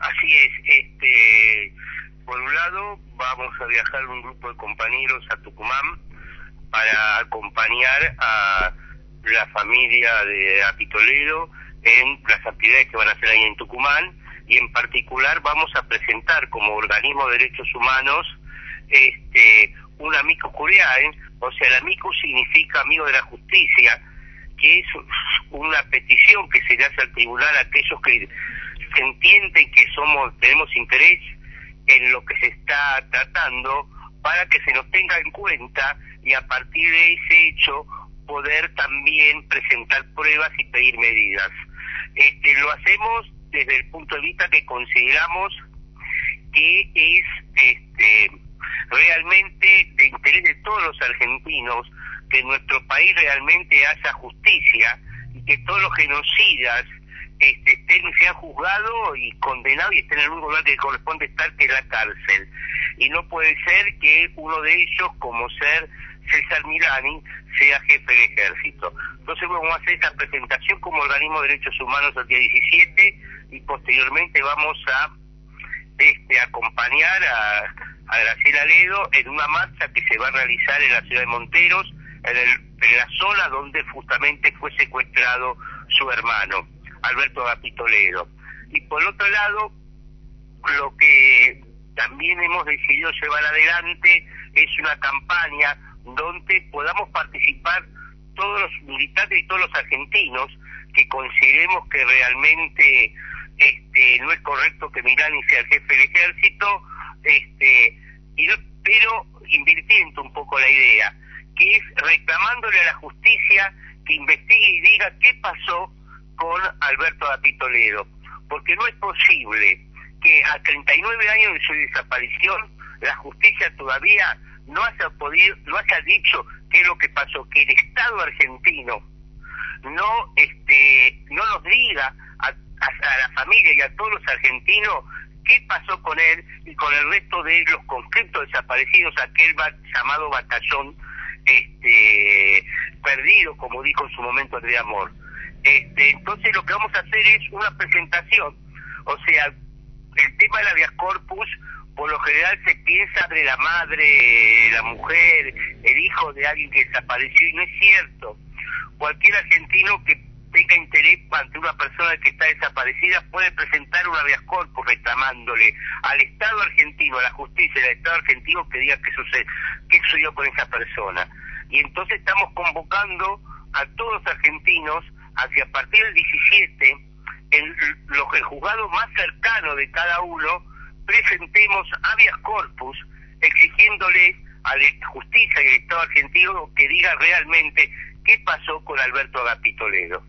Speaker 23: Así es, este, por un lado vamos a viajar un grupo de compañeros a Tucumán para acompañar a la familia de Apitoledo en las actividades que van a hacer ahí en Tucumán y en particular vamos a presentar como organismo de derechos humanos este un amicus curiae, o sea, el amicus significa amigo de la justicia, que es una petición que se le hace al tribunal a aquellos que entienden que somos tenemos interés en lo que se está tratando para que se nos tenga en cuenta y a partir de ese hecho poder también presentar pruebas y pedir medidas. Este, lo hacemos desde el punto de vista que consideramos que es este, realmente de interés de todos los argentinos que nuestro país realmente haya justicia y que todos los genocidas este, estén, sean juzgados y condenados y estén en el único lugar que corresponde estar, que es la cárcel. Y no puede ser que uno de ellos, como ser César Milani, sea jefe del ejército. Entonces vamos a hacer esta presentación como organismo de derechos humanos el día 17 y posteriormente vamos a este, acompañar a, a Graciela Ledo en una marcha que se va a realizar en la ciudad de Monteros, en, el, en la zona donde justamente fue secuestrado su hermano, Alberto Agapito Ledo. Y por otro lado, lo que también hemos decidido llevar adelante es una campaña donde podamos participar todos los militantes y todos los argentinos que consideremos que realmente este, no es correcto que Milani sea el jefe del ejército, este, y, pero invirtiendo un poco la idea, que es reclamándole a la justicia que investigue y diga qué pasó con Alberto Toledo, porque no es posible que a 39 años de su desaparición la justicia todavía no haya podido, no haya dicho qué es lo que pasó, que el Estado argentino no este no nos diga a, a, la familia y a todos los argentinos qué pasó con él y con el resto de los conflictos desaparecidos, aquel llamado batallón este perdido, como dijo en su momento de Amor. Este, entonces lo que vamos a hacer es una presentación, o sea, el tema de la vía corpus por lo general se piensa de la madre, la mujer, el hijo de alguien que desapareció y no es cierto. Cualquier argentino que tenga interés ante una persona que está desaparecida puede presentar una vía corpus reclamándole al Estado argentino, a la justicia del Estado argentino que diga qué sucede, qué sucedió con esa persona. Y entonces estamos convocando a todos los argentinos hacia partir del 17, en los, el juzgado más cercano de cada uno, presentemos habeas corpus exigiéndole a la justicia y al Estado argentino que diga realmente qué pasó con Alberto Agapitoledo.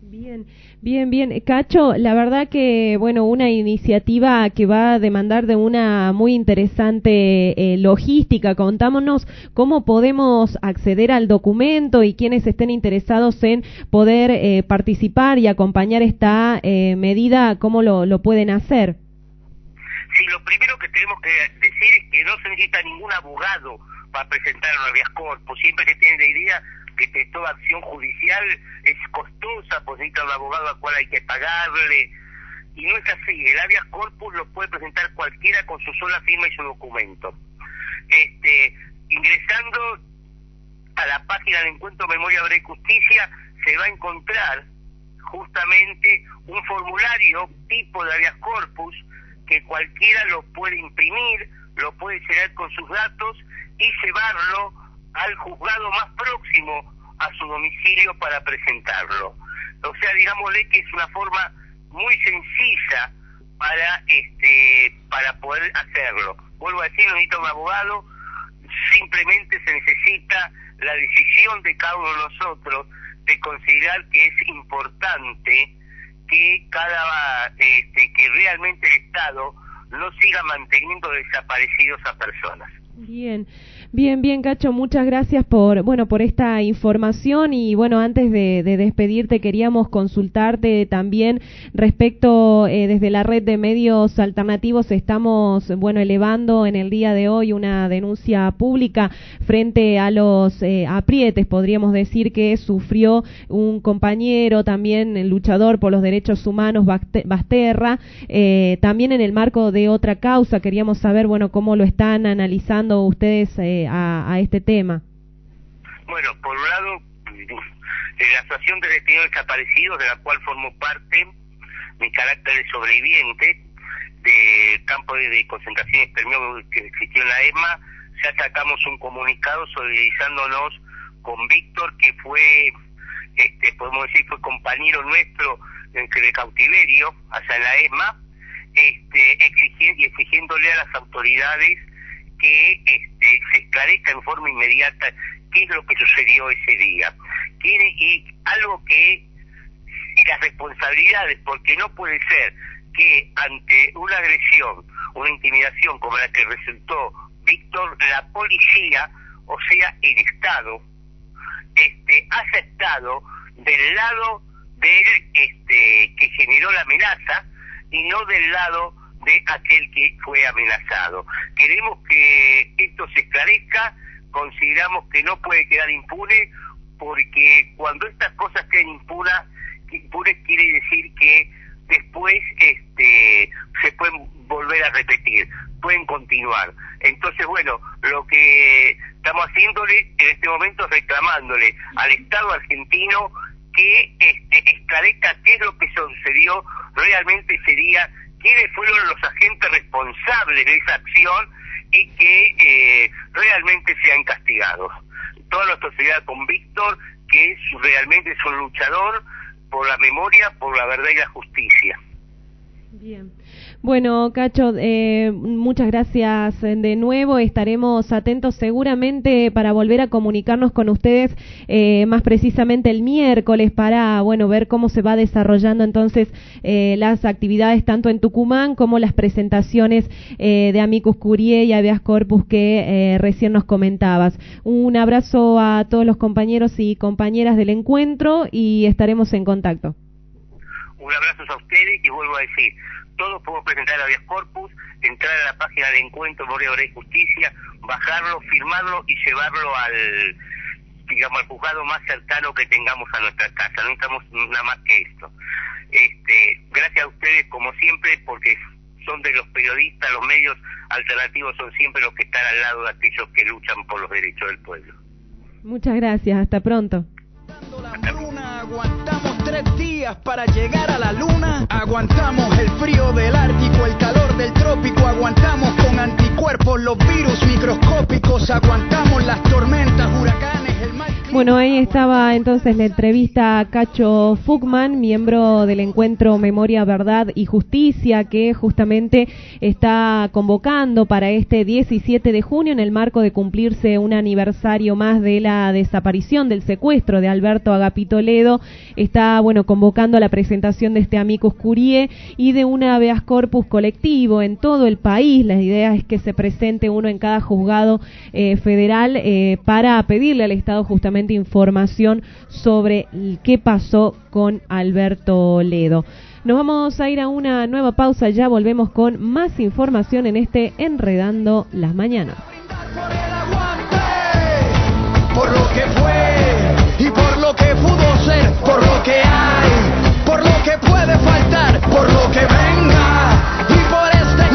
Speaker 3: Bien, bien, bien. Cacho, la verdad que, bueno, una iniciativa que va a demandar de una muy interesante eh, logística. Contámonos cómo podemos acceder al documento y quienes estén interesados en poder eh, participar y acompañar esta eh, medida, cómo lo, lo pueden hacer.
Speaker 23: Sí, lo primero que tenemos que decir es que no se necesita ningún abogado para presentar habeas corpus. Siempre se tiene la idea que toda acción judicial es costosa, pues necesita un abogado al cual hay que pagarle. Y no es así. El habeas corpus lo puede presentar cualquiera con su sola firma y su documento. Este, ingresando a la página de Encuentro Memoria, Verdad y Justicia, se va a encontrar justamente un formulario tipo de habeas corpus que cualquiera lo puede imprimir, lo puede llenar con sus datos y llevarlo al juzgado más próximo a su domicilio para presentarlo. O sea, digámosle que es una forma muy sencilla para este para poder hacerlo. Vuelvo a decir, no un abogado, simplemente se necesita la decisión de cada uno de nosotros de considerar que es importante que cada este, que realmente el Estado no siga manteniendo desaparecidos a personas.
Speaker 3: Bien, bien, bien, Cacho, muchas gracias por, bueno, por esta información y bueno, antes de, despedirte queríamos consultarte también respecto eh, desde la red de medios alternativos estamos, bueno, elevando en el día de hoy una denuncia pública frente a los eh, aprietes, podríamos decir que sufrió un compañero también luchador por los derechos humanos, Basterra, eh, también en el marco de otra causa queríamos saber, bueno, cómo lo están analizando ustedes eh, a, este tema?
Speaker 23: Bueno, por un lado, la Asociación de Detenidos Desaparecidos, de la cual formo parte, mi carácter de sobreviviente del campo de concentración y que existió en la ESMA, ya sacamos un comunicado solidarizándonos con Víctor, que fue, este, podemos decir, fue compañero nuestro el cautiverio allá en la ESMA, este, exigiendo, y exigiéndole a las autoridades que este, se esclarezca en forma inmediata qué es lo que sucedió ese día. Y algo que, las responsabilidades, porque no puede ser que ante una agresión, una intimidación como la que resultó Víctor, la policía, o sea, el Estado, este, haya estado del lado del este, que generó la amenaza y no del lado de aquel que fue amenazado. Queremos que esto se esclarezca, consideramos que no puede quedar impune, porque cuando estas cosas queden impunas, impunes quiere decir que después este, se pueden volver a repetir, pueden continuar. Entonces, bueno, lo que estamos haciéndole en este momento es reclamándole al Estado argentino que este, esclarezca qué es lo que sucedió realmente ese día quiénes fueron los agentes responsables de esa acción y que eh, realmente sean castigados. toda nuestra sociedad con Víctor, que es realmente es un luchador por la memoria, por la verdad y la justicia.
Speaker 3: Bien. Bueno, Cacho, eh, muchas gracias de nuevo. Estaremos atentos seguramente para volver a comunicarnos con ustedes eh, más precisamente el miércoles para, bueno, ver cómo se va desarrollando entonces eh, las actividades tanto en Tucumán como las presentaciones de Amicus Curie y Habeas Corpus que recién nos comentabas. Un abrazo a todos los compañeros y compañeras del encuentro y estaremos en contacto.
Speaker 23: Un abrazo a ustedes y vuelvo a decir, todos podemos presentar a Habeas Corpus, entrar a la página de Encuentro Verdad y Justicia, bajarlo, firmarlo y llevarlo al digamos al juzgado más cercano que tengamos a nuestra casa. No necesitamos nada más que esto. Este, gracias a ustedes como siempre porque son de los periodistas, los medios alternativos son siempre los que están al lado de aquellos que luchan por los derechos del pueblo.
Speaker 3: Muchas gracias, hasta pronto.
Speaker 20: Aguantamos tres para llegar a la luna. Aguantamos el frío del Ártico, el calor del trópico. Aguantamos con anticuerpos los virus microscópicos. Aguantamos las tormentas, huracanes.
Speaker 3: Bueno, ahí estaba entonces la entrevista a Cacho Fugman, miembro del encuentro Memoria, Verdad y Justicia, que justamente está convocando para este 17 de junio en el marco de cumplirse un aniversario más de la desaparición del secuestro de Alberto Agapito Ledo. Está, bueno, convocando la presentación de este Amicus Curie y de un habeas corpus colectivo en todo el país. La idea es que se presente uno en cada juzgado eh, federal eh, para pedirle al Estado justamente información sobre qué pasó con Alberto Ledo. Nos vamos a ir a una nueva pausa, ya volvemos con más información en este Enredando las Mañanas.
Speaker 20: Por lo que fue y por lo que pudo ser, por lo que hay, por lo que puede faltar, por lo que venga y por este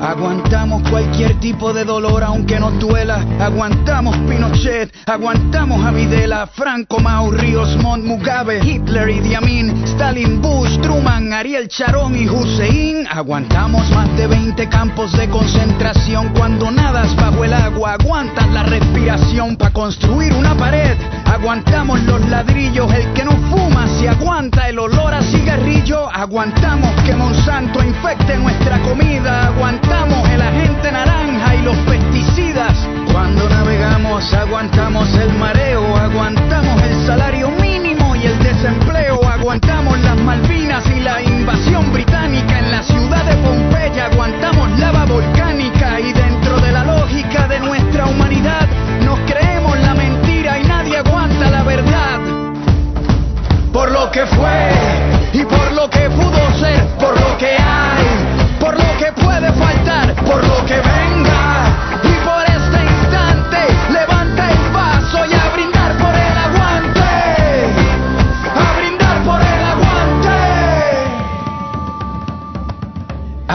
Speaker 20: Aguantamos cualquier tipo de dolor aunque nos duela. Aguantamos Pinochet, aguantamos a Videla, Franco, Mau, Ríos, Montt, Mugabe, Hitler, Idi Amin, Stalin, Bush, Truman, Ariel Sharon y Hussein. Aguantamos más de 20 campos de concentración cuando nadas bajo el agua. Aguantas la respiración para construir una pared. Aguantamos los ladrillos, el que no fuma si aguanta el olor a cigarrillo. Aguantamos que Monsanto infecte nuestra comida. Aguantamos el agente naranja y los pesticidas. Cuando navegamos aguantamos el mareo, aguantamos el salario mínimo y el desempleo. Aguantamos las Malvinas y la invasión británica en la ciudad de Pompeya. Aguantamos lo que fue y por lo que pudo ser, por lo que hay, por lo que puede faltar, por lo que venga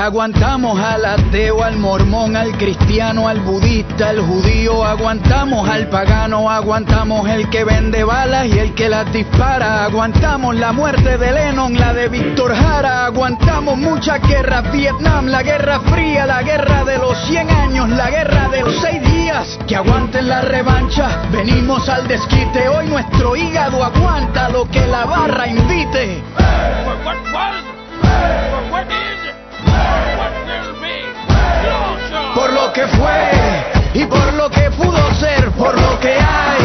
Speaker 20: Aguantamos al ateo, al mormón, al cristiano, al budista, al judío, aguantamos al pagano, aguantamos el que vende balas y el que las dispara, aguantamos la muerte de Lennon, la de Víctor Jara, aguantamos muchas guerras, Vietnam, la guerra fría, la guerra de los 100 años, la guerra de los 6 días, que aguanten la revancha, venimos al desquite, hoy nuestro hígado aguanta lo que la barra invite. Que fue y por lo que pudo ser, por lo que hay,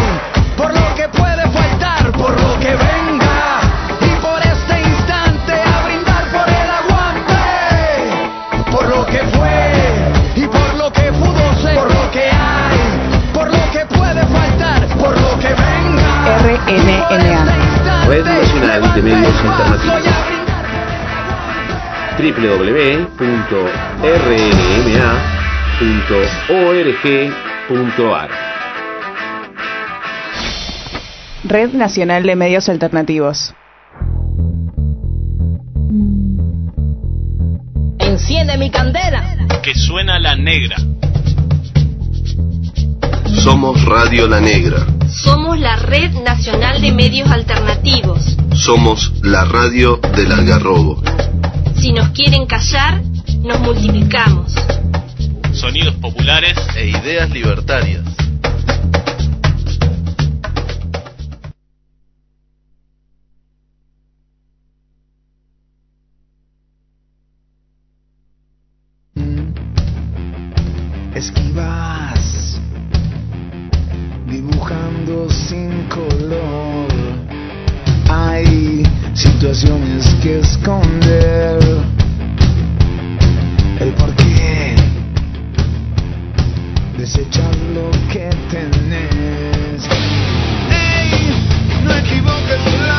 Speaker 20: por lo que puede faltar, por lo que venga y por este instante a brindar por el aguante. Por lo que fue y por lo que pudo ser, por lo que hay, por lo que puede faltar, por lo que venga.
Speaker 6: Red Nacional de Medios Alternativos www.org.ar.
Speaker 7: Red Nacional de Medios Alternativos.
Speaker 9: Enciende mi candela.
Speaker 10: Que suena la negra.
Speaker 8: Somos Radio La Negra.
Speaker 9: Somos la Red Nacional de Medios Alternativos.
Speaker 8: Somos la radio del Algarrobo.
Speaker 9: Si nos quieren callar, nos multiplicamos
Speaker 24: sonidos populares
Speaker 8: e ideas libertarias.
Speaker 25: Esquivas, dibujando sin color. Hay situaciones que esconder. El porqué desechar lo que tenés. ¡Ey! No equivoques.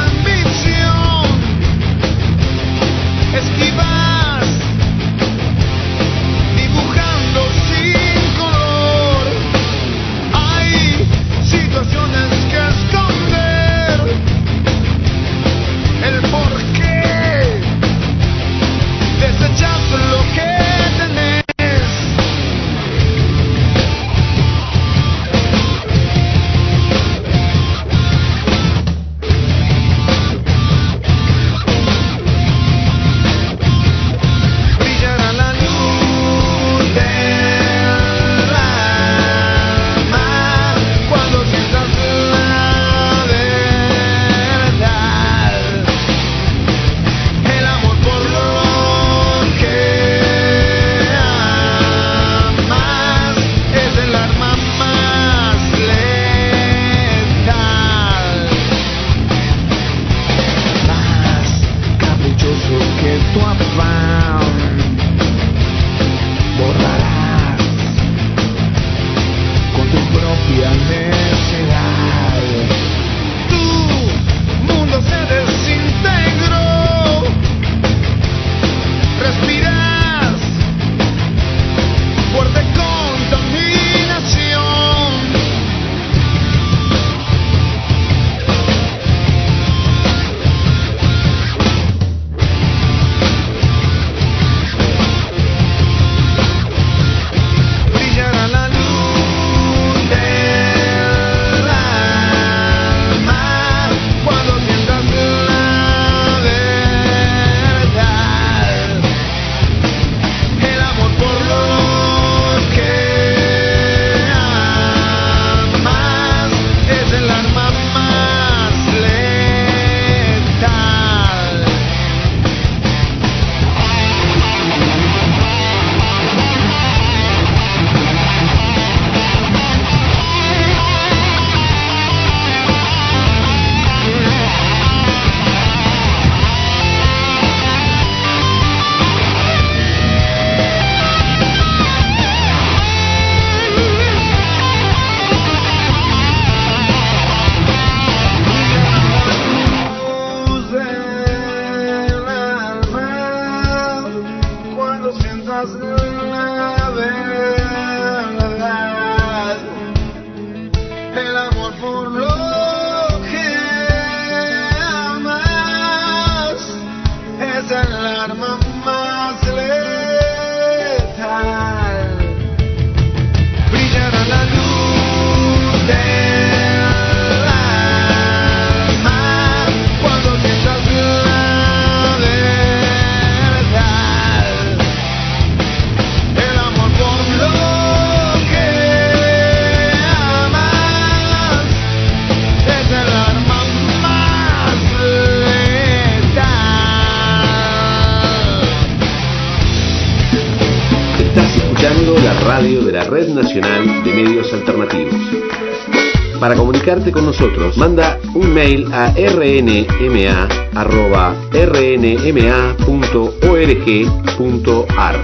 Speaker 6: comunicarte con nosotros, manda un mail a rnma.rnma.org.ar.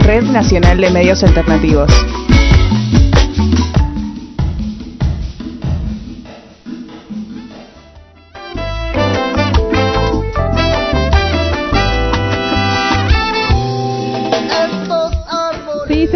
Speaker 7: Red Nacional de Medios Alternativos.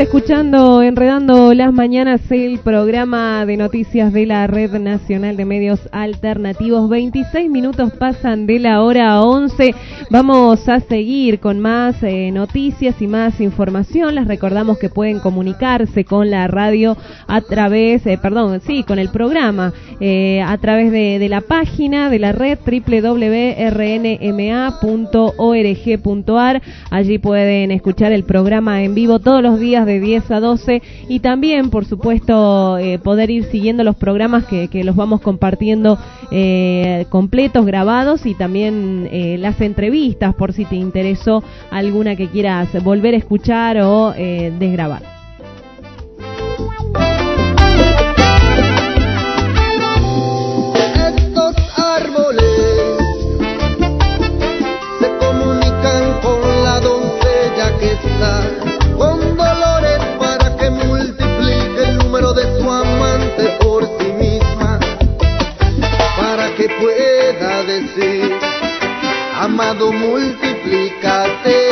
Speaker 3: Escuchando Enredando las Mañanas, el programa de noticias de la Red Nacional de Medios Alternativos. 26 minutos pasan de la hora 11. Vamos a seguir con más eh, noticias y más información. Les recordamos que pueden comunicarse con la radio a través, eh, perdón, sí, con el programa, eh, a través de, de la página de la red www.rnma.org.ar. Allí pueden escuchar el programa en vivo todos los días de 10 a 12 y también, por supuesto, eh, poder ir siguiendo los programas que, los vamos compartiendo eh, completos, grabados y también eh, las entrevistas por si te interesó alguna que quieras volver a escuchar o desgrabar.
Speaker 5: Que pueda decir, amado, multiplícate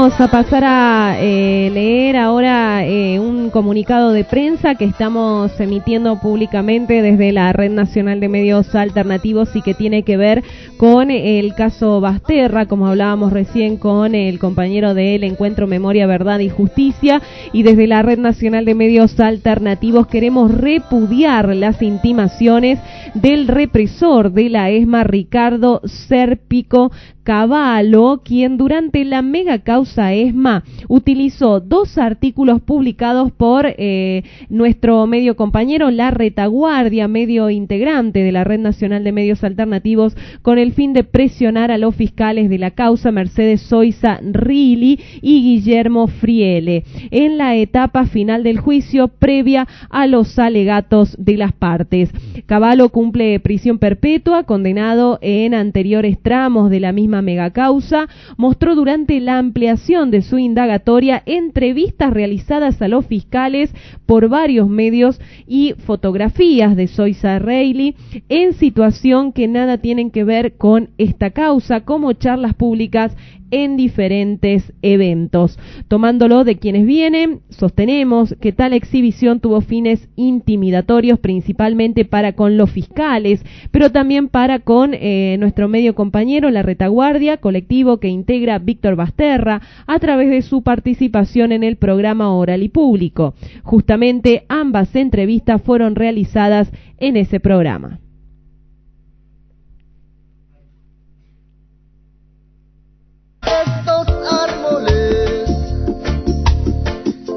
Speaker 3: vamos a pasar a eh, leer ahora eh, un comunicado de prensa que estamos emitiendo públicamente desde la Red Nacional de Medios Alternativos y que tiene que ver con el caso Basterra, como hablábamos recién con el compañero del Encuentro Memoria, Verdad y Justicia. Y desde la Red Nacional de Medios Alternativos queremos repudiar las intimaciones del represor de la ESMA, Ricardo Serpico Cavallo, quien durante la mega causa ESMA utilizó dos artículos publicados por eh, nuestro medio compañero La Retaguardia, medio integrante de la Red Nacional de Medios Alternativos, con el fin de presionar a los fiscales de la causa Mercedes Soiza Rili y Guillermo Friele en la etapa final del juicio previa a los alegatos de las partes. Cavallo cumple prisión perpetua, condenado en anteriores tramos de la misma megacausa, mostró durante la ampliación de su indagatoria entrevistas realizadas a los fiscales por varios medios y fotografías de Soisa Reilly en situación que nada tienen que ver con esta causa, como charlas públicas en diferentes eventos. Tomándolo de quienes vienen, sostenemos que tal exhibición tuvo fines intimidatorios principalmente para con los fiscales, pero también para con eh, nuestro medio compañero, la retaguardia, colectivo que integra Víctor Basterra, a través de su participación en el programa Oral y Público. Justamente ambas entrevistas fueron realizadas en ese programa.
Speaker 5: Estos árboles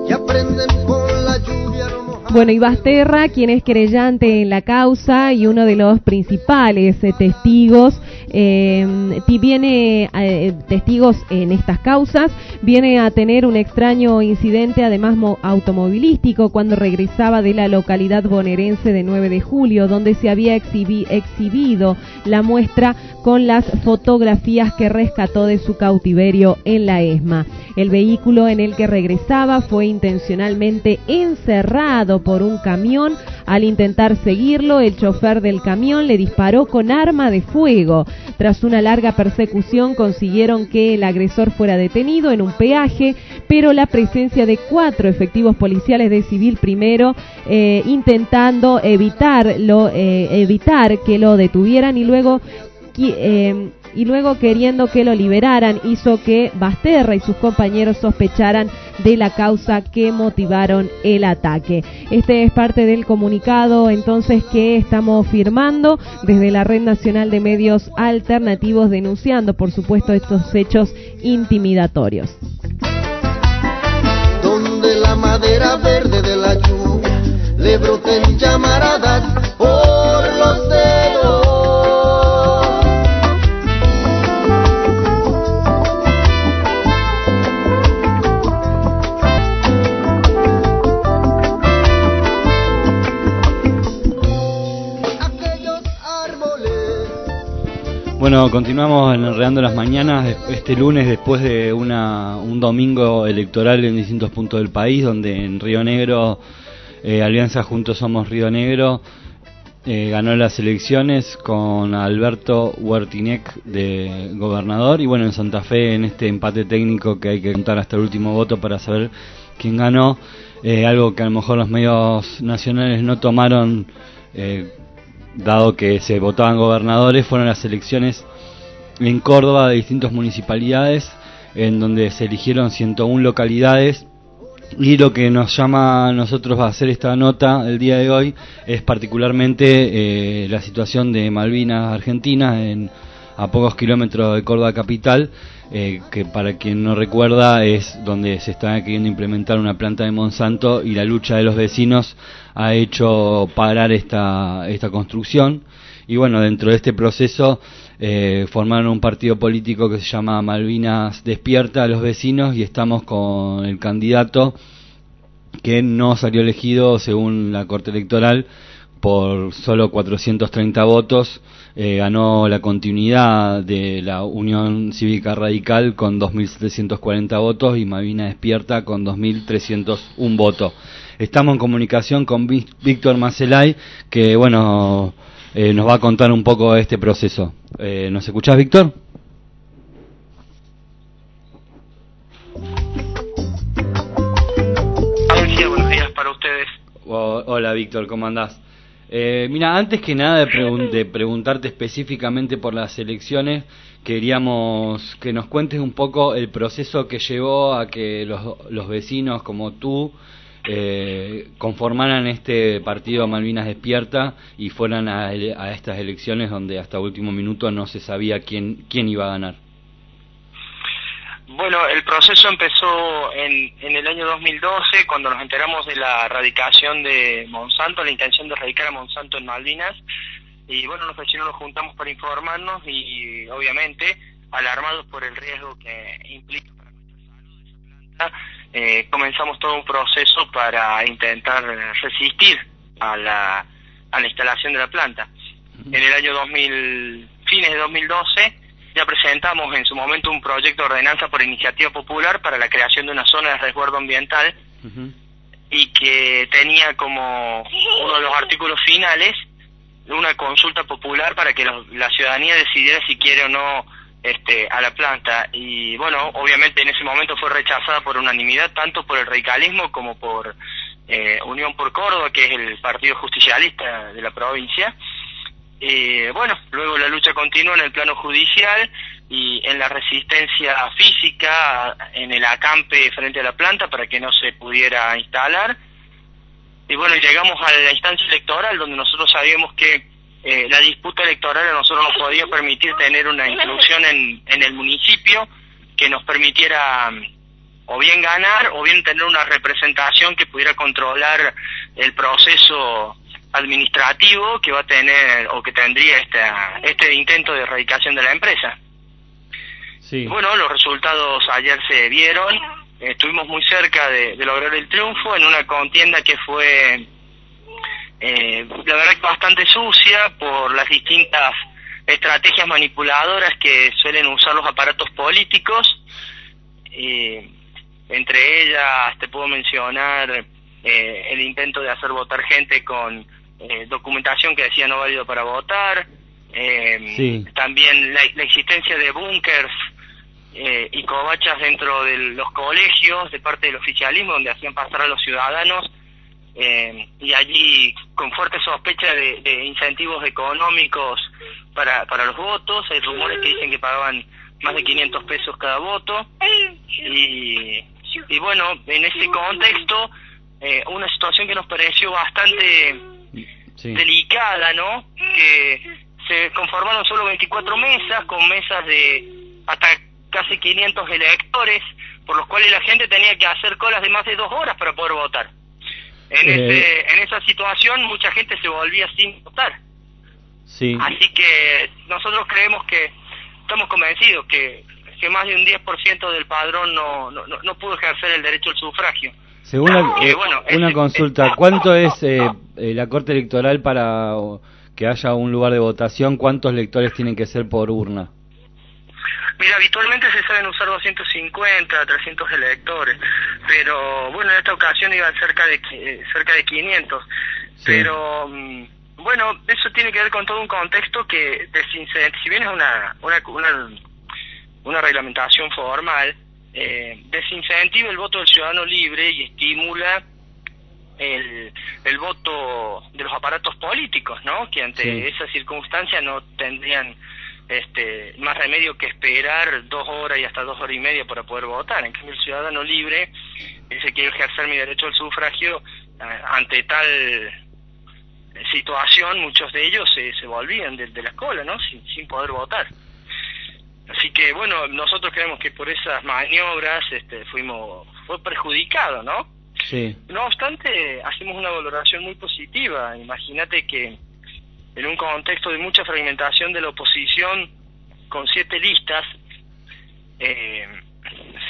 Speaker 5: que aprenden con la lluvia no mojar.
Speaker 3: Bueno, y Basterra, quien es querellante en la causa y uno de los principales eh, testigos, eh, ti- viene eh, testigos en estas causas, viene a tener un extraño incidente, además mo- automovilístico, cuando regresaba de la localidad bonaerense de 9 de julio, donde se había exhibi- exhibido la muestra con las fotografías que rescató de su cautiverio en la ESMA. El vehículo en el que regresaba fue intencionalmente encerrado por un camión Al intentar seguirlo, el chofer del camión le disparó con arma de fuego. Tras una larga persecución consiguieron que el agresor fuera detenido en un peaje, pero la presencia de cuatro efectivos policiales de civil primero eh, intentando evitarlo, eh, evitar que lo detuvieran y luego eh, y luego queriendo que lo liberaran hizo que Basterra y sus compañeros sospecharan de la causa que motivaron el ataque. Este es parte del comunicado entonces que estamos firmando desde la Red Nacional de Medios Alternativos denunciando por supuesto estos hechos intimidatorios.
Speaker 5: Donde la madera verde de la lluvia le
Speaker 4: Bueno, continuamos enredando las mañanas este lunes después de una, un domingo electoral en distintos puntos del país, donde en Río Negro, eh, Alianza Juntos Somos Río Negro, eh, ganó las elecciones con Alberto Huertinec de gobernador. Y bueno, en Santa Fe en este empate técnico que hay que contar hasta el último voto para saber quién ganó, eh, algo que a lo mejor los medios nacionales no tomaron dado que se votaban gobernadores, fueron las elecciones en Córdoba de distintas municipalidades, en donde se eligieron 101 localidades. Y lo que nos llama a nosotros a hacer esta nota el día de hoy es particularmente eh, la situación de Malvinas Argentina en, a pocos kilómetros de Córdoba capital, eh, que para quien no recuerda es donde se está queriendo implementar una planta de Monsanto y la lucha de los vecinos ha hecho parar esta, esta construcción. Y bueno, dentro de este proceso eh, formaron un partido político que se llama Malvinas Despierta a los vecinos y estamos con el candidato que no salió elegido según la Corte Electoral por solo 430 votos eh, ganó la continuidad de la Unión Cívica Radical con 2.740 votos y Malvina Despierta con 2.301 votos. Estamos en comunicación con Víctor Macelay, que bueno, eh, nos va a contar un poco de este proceso. Eh, ¿Nos escuchás, Víctor?
Speaker 26: buenos días para ustedes.
Speaker 4: hola, Víctor, ¿cómo andás? Eh, mira, antes que nada de, preguntarte específicamente por las elecciones, queríamos que nos cuentes un poco el proceso que llevó a que los, vecinos como tú eh, conformaran este partido Malvinas Despierta y fueran a, a, estas elecciones donde hasta último minuto no se sabía quién, quién iba a ganar.
Speaker 26: Bueno, el proceso empezó en, en el año 2012, cuando nos enteramos de la radicación de Monsanto, la intención de radicar a Monsanto en Malvinas. Y bueno, los vecinos nos juntamos para informarnos y, obviamente, alarmados por el riesgo que implica para nuestra salud esa planta, eh, comenzamos todo un proceso para intentar resistir a la, a la instalación de la planta. En el año 2000, fines de 2012, ya presentamos en su momento un proyecto de ordenanza por iniciativa popular para la creación de una zona de resguardo ambiental y que tenía como uno de los artículos finales una consulta popular para que la ciudadanía decidiera si quiere o no este, a la planta. Y bueno, obviamente en ese momento fue rechazada por unanimidad, tanto por el radicalismo como por eh, Unión por Córdoba, que es el partido justicialista de la provincia. Eh, bueno, luego la lucha continúa en el plano judicial y en la resistencia física, en el acampe frente a la planta para que no se pudiera instalar. Y bueno, llegamos a la instancia electoral donde nosotros sabíamos que eh, la disputa electoral a nosotros nos podía permitir tener una inclusión en, en el municipio que nos permitiera mm, o bien ganar o bien tener una representación que pudiera controlar el proceso administrativo que va a tener o que tendría esta, este intento de erradicación de la empresa. Sí. Bueno, los resultados ayer se vieron, estuvimos muy cerca de, lograr el triunfo en una contienda que fue, eh, la verdad, bastante sucia por las distintas estrategias manipuladoras que suelen usar los aparatos políticos. Eh, entre ellas te puedo mencionar eh, el intento de hacer votar gente con eh, documentación que decía no válido para votar, eh,
Speaker 4: Sí.
Speaker 26: también la, la existencia de búnkers eh, y covachas dentro de los colegios de parte del oficialismo donde hacían pasar a los ciudadanos eh, y allí con fuerte sospecha de, de incentivos económicos para, para los votos, hay rumores que dicen que pagaban más de 500 pesos cada voto y, y bueno, en ese contexto eh, una situación que nos pareció bastante
Speaker 4: Sí.
Speaker 26: delicada, ¿no? Que se conformaron solo 24 mesas, con mesas de hasta casi 500 electores, por los cuales la gente tenía que hacer colas de más de dos horas para poder votar. En,
Speaker 4: Eh.
Speaker 26: ese, en esa situación mucha gente se volvía sin votar.
Speaker 4: Sí.
Speaker 26: Así que nosotros creemos que estamos convencidos que, que más de un 10% del padrón no, no, no- no pudo ejercer el derecho al sufragio.
Speaker 4: Según la-
Speaker 26: Eh,
Speaker 4: eh,
Speaker 26: bueno,
Speaker 4: una consulta, ¿cuánto es eh, eh, la Corte Electoral para que haya un lugar de votación? ¿Cuántos lectores tienen que ser por urna?
Speaker 26: Mira, habitualmente se saben usar 250, 300 electores, pero bueno, en esta ocasión iban cerca de cerca de 500. Pero mm, bueno, eso tiene que ver con todo un contexto que si bien es una una una, una reglamentación formal, eh, desincentiva el voto del ciudadano libre y estimula el, el voto de los aparatos políticos, ¿no? Que ante
Speaker 4: Sí.
Speaker 26: esa circunstancia no tendrían este más remedio que esperar dos horas y hasta dos horas y media para poder votar. En cambio, el ciudadano libre dice quiero ejercer mi derecho al sufragio eh, ante tal situación, muchos de ellos se, se volvían de, de la cola, ¿no? Sin, sin poder votar. Así que bueno, nosotros creemos que por esas maniobras este, fuimos fue perjudicado, ¿no?
Speaker 4: Sí.
Speaker 26: No obstante, hacemos una valoración muy positiva. Imagínate que en un contexto de mucha fragmentación de la oposición, con siete listas, eh,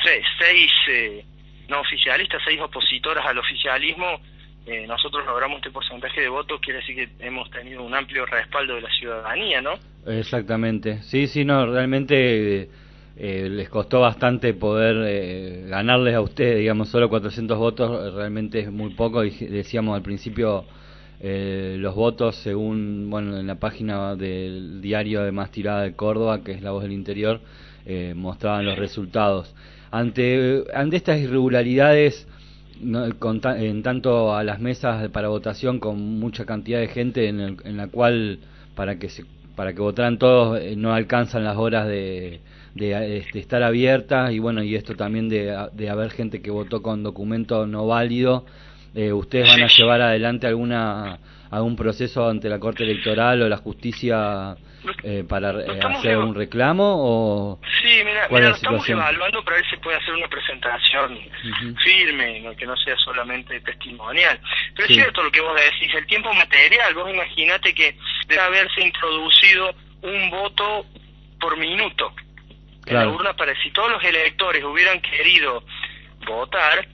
Speaker 26: se- seis eh, no oficialistas, seis opositoras al oficialismo, eh, nosotros logramos este porcentaje de votos, quiere decir que hemos tenido un amplio respaldo de la ciudadanía, ¿no?
Speaker 4: Exactamente. Sí, sí, no, realmente eh, les costó bastante poder eh, ganarles a ustedes, digamos, solo 400 votos eh, realmente es muy poco. Y decíamos al principio eh, los votos según, bueno, en la página del diario de más tirada de Córdoba, que es La Voz del Interior, eh, mostraban los resultados. Ante, ante estas irregularidades, no, con en tanto a las mesas para votación con mucha cantidad de gente en, el- en la cual para que se, para que votaran todos eh, no alcanzan las horas de, de, este, estar abiertas y bueno y esto también de, de haber gente que votó con documento no válido eh, ustedes van a llevar adelante alguna algún proceso ante la corte electoral o la justicia eh, para eh, hacer un reclamo o
Speaker 26: Sí, mira,
Speaker 4: ¿Cuál
Speaker 26: mira, lo estamos evaluando para ver si puede hacer una presentación firme, ¿no? que no sea solamente testimonial. Pero
Speaker 4: Sí.
Speaker 26: es cierto lo que vos decís, el tiempo material, vos imaginate que debe haberse introducido un voto por minuto en la urna para si todos los electores hubieran querido votar,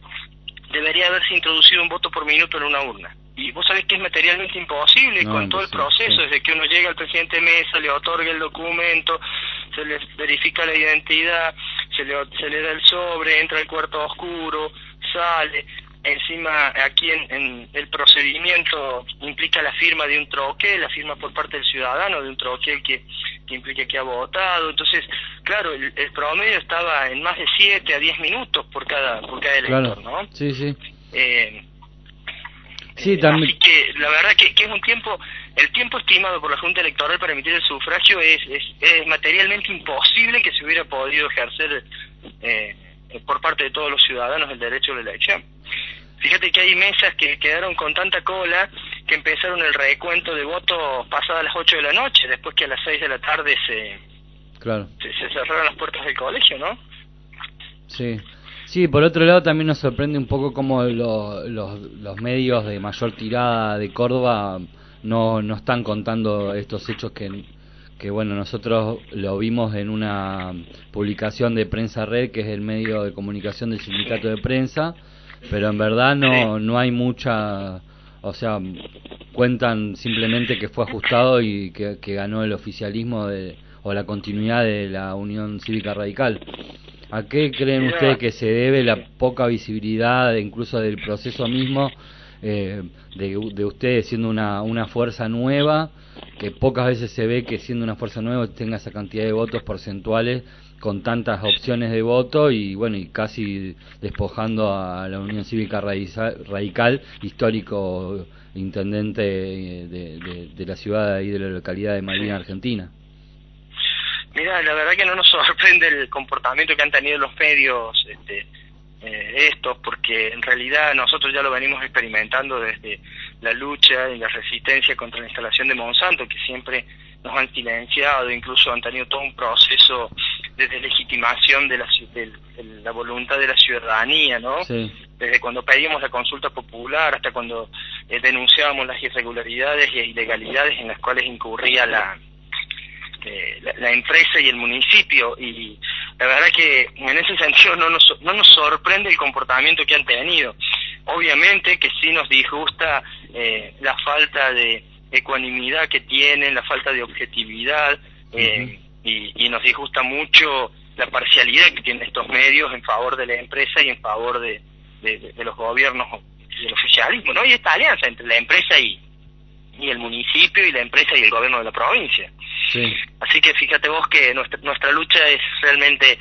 Speaker 26: debería haberse introducido un voto por minuto en una urna. Y vos sabés que es materialmente imposible
Speaker 4: No,
Speaker 26: con todo el proceso,
Speaker 4: sí.
Speaker 26: desde que uno llega al presidente Mesa, le otorga el documento, se le verifica la identidad, se le, se le da el sobre, entra al cuarto oscuro, sale. Encima, aquí en, en el procedimiento implica la firma de un troquel, la firma por parte del ciudadano de un troquel que, que implica que ha votado. Entonces, claro, el, el promedio estaba en más de 7 a 10 minutos por cada, por cada elector,
Speaker 4: claro
Speaker 26: ¿no?
Speaker 4: sí sí
Speaker 26: Eh,
Speaker 4: sí también
Speaker 26: Así que la verdad que, que es un tiempo, el tiempo estimado por la Junta Electoral para emitir el sufragio es, es, es materialmente imposible que se hubiera podido ejercer eh, por parte de todos los ciudadanos el derecho a la elección. Fíjate que hay mesas que quedaron con tanta cola que empezaron el recuento de votos pasadas las 8 de la noche, después que a las 6 de la tarde se,
Speaker 4: claro
Speaker 26: se, se cerraron las puertas del colegio, ¿no?
Speaker 4: Sí. Sí, por otro lado también nos sorprende un poco cómo lo- los, los medios de mayor tirada de Córdoba no, no están contando estos hechos que, que, bueno, nosotros lo vimos en una publicación de Prensa Red, que es el medio de comunicación del sindicato de prensa, pero en verdad no, no hay mucha, o sea, cuentan simplemente que fue ajustado y que, que ganó el oficialismo de, o la continuidad de la Unión Cívica Radical. ¿A qué creen
Speaker 26: Mira.
Speaker 4: ustedes que se debe la poca visibilidad, incluso del proceso mismo, eh, de, de ustedes siendo una, una fuerza nueva, que pocas veces se ve que siendo una fuerza nueva tenga esa cantidad de votos porcentuales con tantas opciones de voto y bueno y casi despojando a la Unión Cívica Radical, histórico intendente eh, de, de- de la ciudad y de la localidad de Malvina, Argentina.
Speaker 26: Mira, la verdad que no nos [LAUGHS] sorprende el comportamiento que han tenido los medios este, eh, estos, porque en realidad nosotros ya lo venimos experimentando desde la lucha y la resistencia contra la instalación de Monsanto, que siempre nos han silenciado, incluso han tenido todo un proceso de deslegitimación de la, de la voluntad de la ciudadanía, ¿no?
Speaker 4: Sí.
Speaker 26: desde cuando pedíamos la consulta popular hasta cuando eh, denunciábamos las irregularidades e ilegalidades en las cuales incurría la, eh, la, la empresa y el municipio y la verdad que en ese sentido no nos, no nos sorprende el comportamiento que han tenido. Obviamente que sí nos disgusta eh, la falta de ecuanimidad que tienen, la falta de objetividad eh, y, y nos disgusta mucho la parcialidad que tienen estos medios en favor de la empresa y en favor de, de, de- los gobiernos del oficialismo, ¿no? Y esta alianza entre la empresa y, y el municipio y la empresa y el gobierno de la provincia.
Speaker 4: Sí.
Speaker 26: Así que fíjate vos que nuestra, nuestra lucha es realmente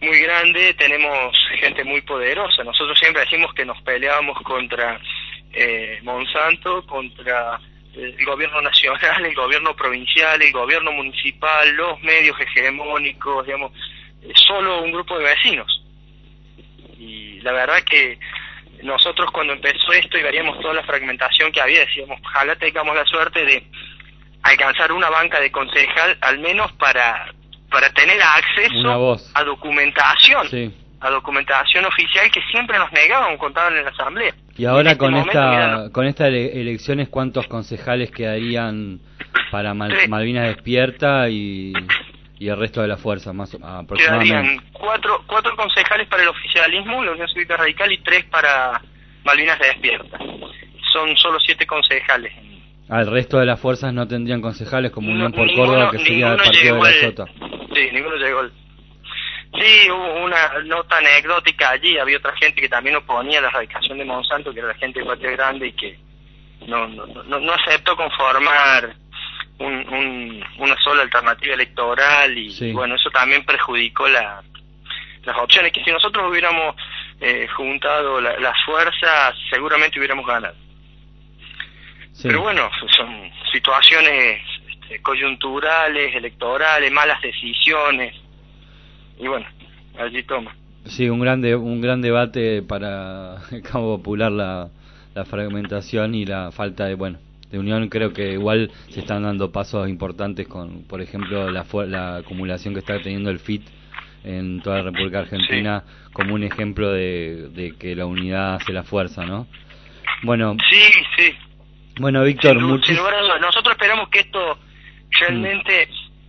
Speaker 26: muy grande, tenemos gente muy poderosa. Nosotros siempre decimos que nos peleábamos contra eh, Monsanto, contra eh, el gobierno nacional, el gobierno provincial, el gobierno municipal, los medios hegemónicos, digamos, eh, solo un grupo de vecinos. Y la verdad que nosotros cuando empezó esto y veríamos toda la fragmentación que había, decíamos, ojalá tengamos la suerte de alcanzar una banca de concejal, al menos para, para tener acceso a documentación,
Speaker 4: Sí.
Speaker 26: a documentación oficial que siempre nos negaban, contaban en la asamblea.
Speaker 4: Y ahora
Speaker 26: este
Speaker 4: con
Speaker 26: momento,
Speaker 4: esta
Speaker 26: mira,
Speaker 4: con estas ele- elecciones, ¿cuántos concejales quedarían para Mal-. Malvinas Despierta y, y el resto de la fuerza, más aproximadamente?
Speaker 26: quedarían cuatro, cuatro concejales para el oficialismo, la Unión Cívica Radical, y tres para Malvinas de Despierta. Son solo siete concejales.
Speaker 4: Al resto de las fuerzas no tendrían concejales como
Speaker 26: No,
Speaker 4: Unión por
Speaker 26: ninguno-
Speaker 4: Córdoba, que sería el partido de la Sota.
Speaker 26: Sí, ninguno llegó. al- Sí, hubo una nota anecdótica allí. Había otra gente que también oponía la erradicación de Monsanto, que era la gente de Patria Grande y que no, no, no, no aceptó conformar un, un- una sola alternativa electoral y,
Speaker 4: Sí.
Speaker 26: bueno, eso también perjudicó la, las opciones. Que si nosotros hubiéramos eh, juntado la- las fuerzas, seguramente hubiéramos ganado.
Speaker 4: Sí.
Speaker 26: Pero bueno, son situaciones este, coyunturales, electorales, malas decisiones. Y bueno, allí toma.
Speaker 4: Sí, un gran, de- un gran debate para [LAUGHS] el campo popular, la, la fragmentación y la falta de, bueno, de unión. Creo que igual se están dando pasos importantes con, por ejemplo, la, la acumulación que está teniendo el FIT en toda la República Argentina como un ejemplo de, de que la unidad hace la fuerza, ¿no? Bueno,
Speaker 26: Sí, sí.
Speaker 4: bueno, Víctor.
Speaker 26: Nosotros esperamos que esto realmente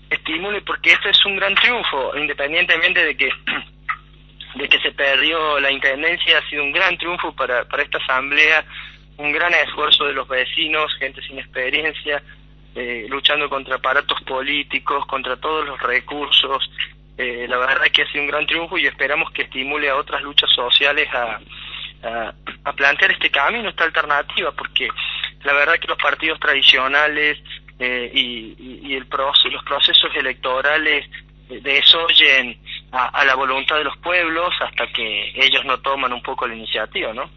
Speaker 26: estimule, porque esto es un gran triunfo, independientemente de que de que se perdió la intendencia, ha sido un gran triunfo para, para esta asamblea, un gran esfuerzo de los vecinos, gente sin experiencia, eh, luchando contra aparatos políticos, contra todos los recursos. Eh, la verdad que ha sido un gran triunfo y esperamos que estimule a otras luchas sociales a, a, plantear este camino, esta alternativa, porque la verdad que los partidos tradicionales eh, y, y- el los procesos electorales eh, desoyen a la voluntad de los pueblos hasta que ellos no toman un poco la iniciativa, ¿no?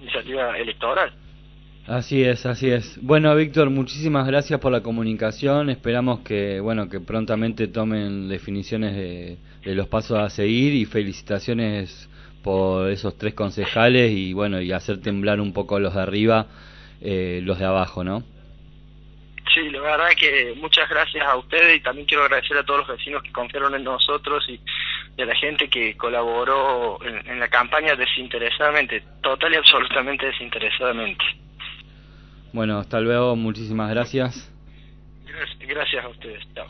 Speaker 26: Iniciativa electoral.
Speaker 4: Así es, así es. Bueno, Víctor, muchísimas gracias por la comunicación. Esperamos que, bueno, que prontamente tomen definiciones de, de los pasos a seguir y felicitaciones por esos tres concejales y, bueno, y hacer temblar un poco los de arriba, eh, los de abajo, ¿no?
Speaker 26: Sí, la verdad que muchas gracias a ustedes y también quiero agradecer a todos los vecinos que confiaron en nosotros y, y a la gente que colaboró en, en la campaña desinteresadamente, total y absolutamente desinteresadamente.
Speaker 4: Bueno, hasta luego, muchísimas gracias.
Speaker 26: Gracias, gracias a ustedes. Chao.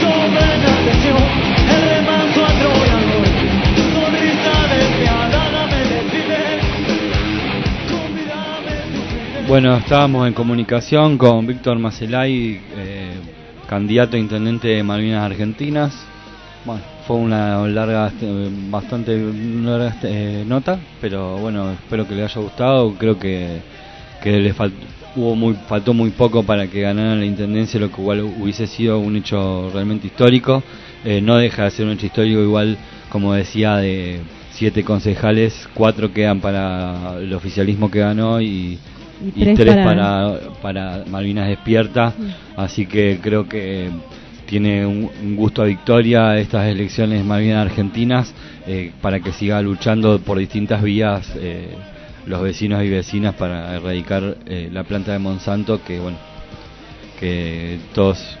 Speaker 19: sobrenació el remanso
Speaker 4: Bueno, estábamos en comunicación con Víctor Macelay, eh, candidato a intendente de Malvinas Argentinas. Bueno, fue una larga, eh, bastante larga eh, nota, pero bueno, espero que le haya gustado. Creo que, que le fal- hubo muy, faltó muy poco para que ganara la intendencia, lo que igual hubiese sido un hecho realmente histórico. Eh, no deja de ser un hecho histórico, igual, como decía, de siete concejales, cuatro quedan para el oficialismo que ganó y,
Speaker 3: Y
Speaker 4: y
Speaker 3: tres
Speaker 4: tres,
Speaker 3: para-
Speaker 4: para... para Malvinas Despierta. Así que creo que tiene un, un gusto a victoria estas elecciones Malvinas Argentinas eh, para que siga luchando por distintas vías eh, los vecinos y vecinas para erradicar eh, la planta de Monsanto que bueno que todos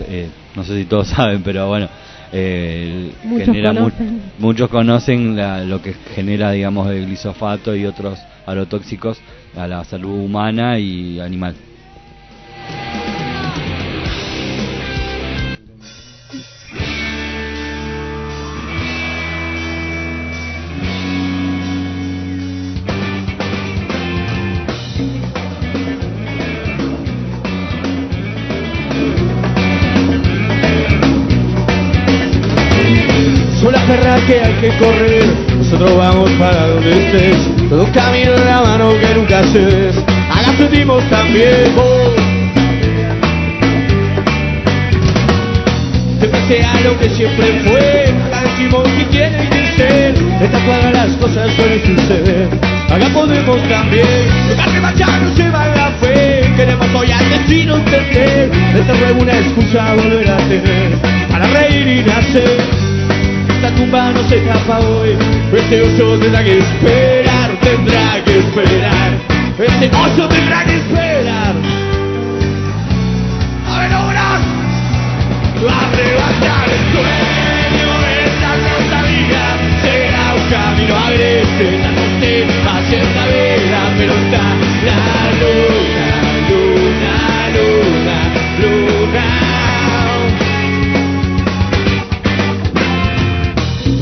Speaker 4: eh, no sé si todos [LAUGHS] saben pero bueno eh,
Speaker 3: Muchos
Speaker 4: genera mu-
Speaker 3: conocen.
Speaker 4: muchos conocen la- lo que genera digamos el glisofato y otros agrotóxicos a la salud humana y animal
Speaker 27: que hay que correr, nosotros vamos para donde estés. Todo camino en la mano que nunca cedes, a la sentimos también vos. Siempre sea lo que siempre fue, decimos que quieren ser. Esta cuadra las cosas suelen suceder, acá podemos también. Tocar rebancharnos se va la fe, queremos hoy al destino entender. Esta es una excusa volver a tener, para reír y nacer. Esta tumba no se tapa hoy, este oso tendrá que esperar, tendrá que esperar, este oso tendrá que esperar. A ver ahora, arrebatar el sueño, esta nostalgia será un camino agreste, la noche hacia la vela, pero está la luna, luna, luna, luna.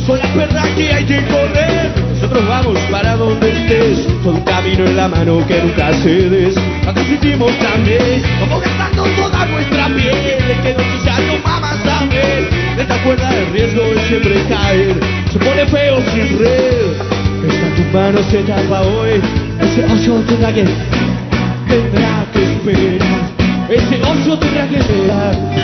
Speaker 27: Son las perras que hay que correr. Vamos para donde estés. Con camino en la mano que nunca cedes. Acá sentimos también. Como gastando toda nuestra piel. Que no quizás no mamas también. De esta cuerda el riesgo es siempre caer. Se pone feo sin red. Esta tumba no se tapa hoy. Ese oso tendrá que. Tendrá que esperar. Ese oso tendrá que esperar.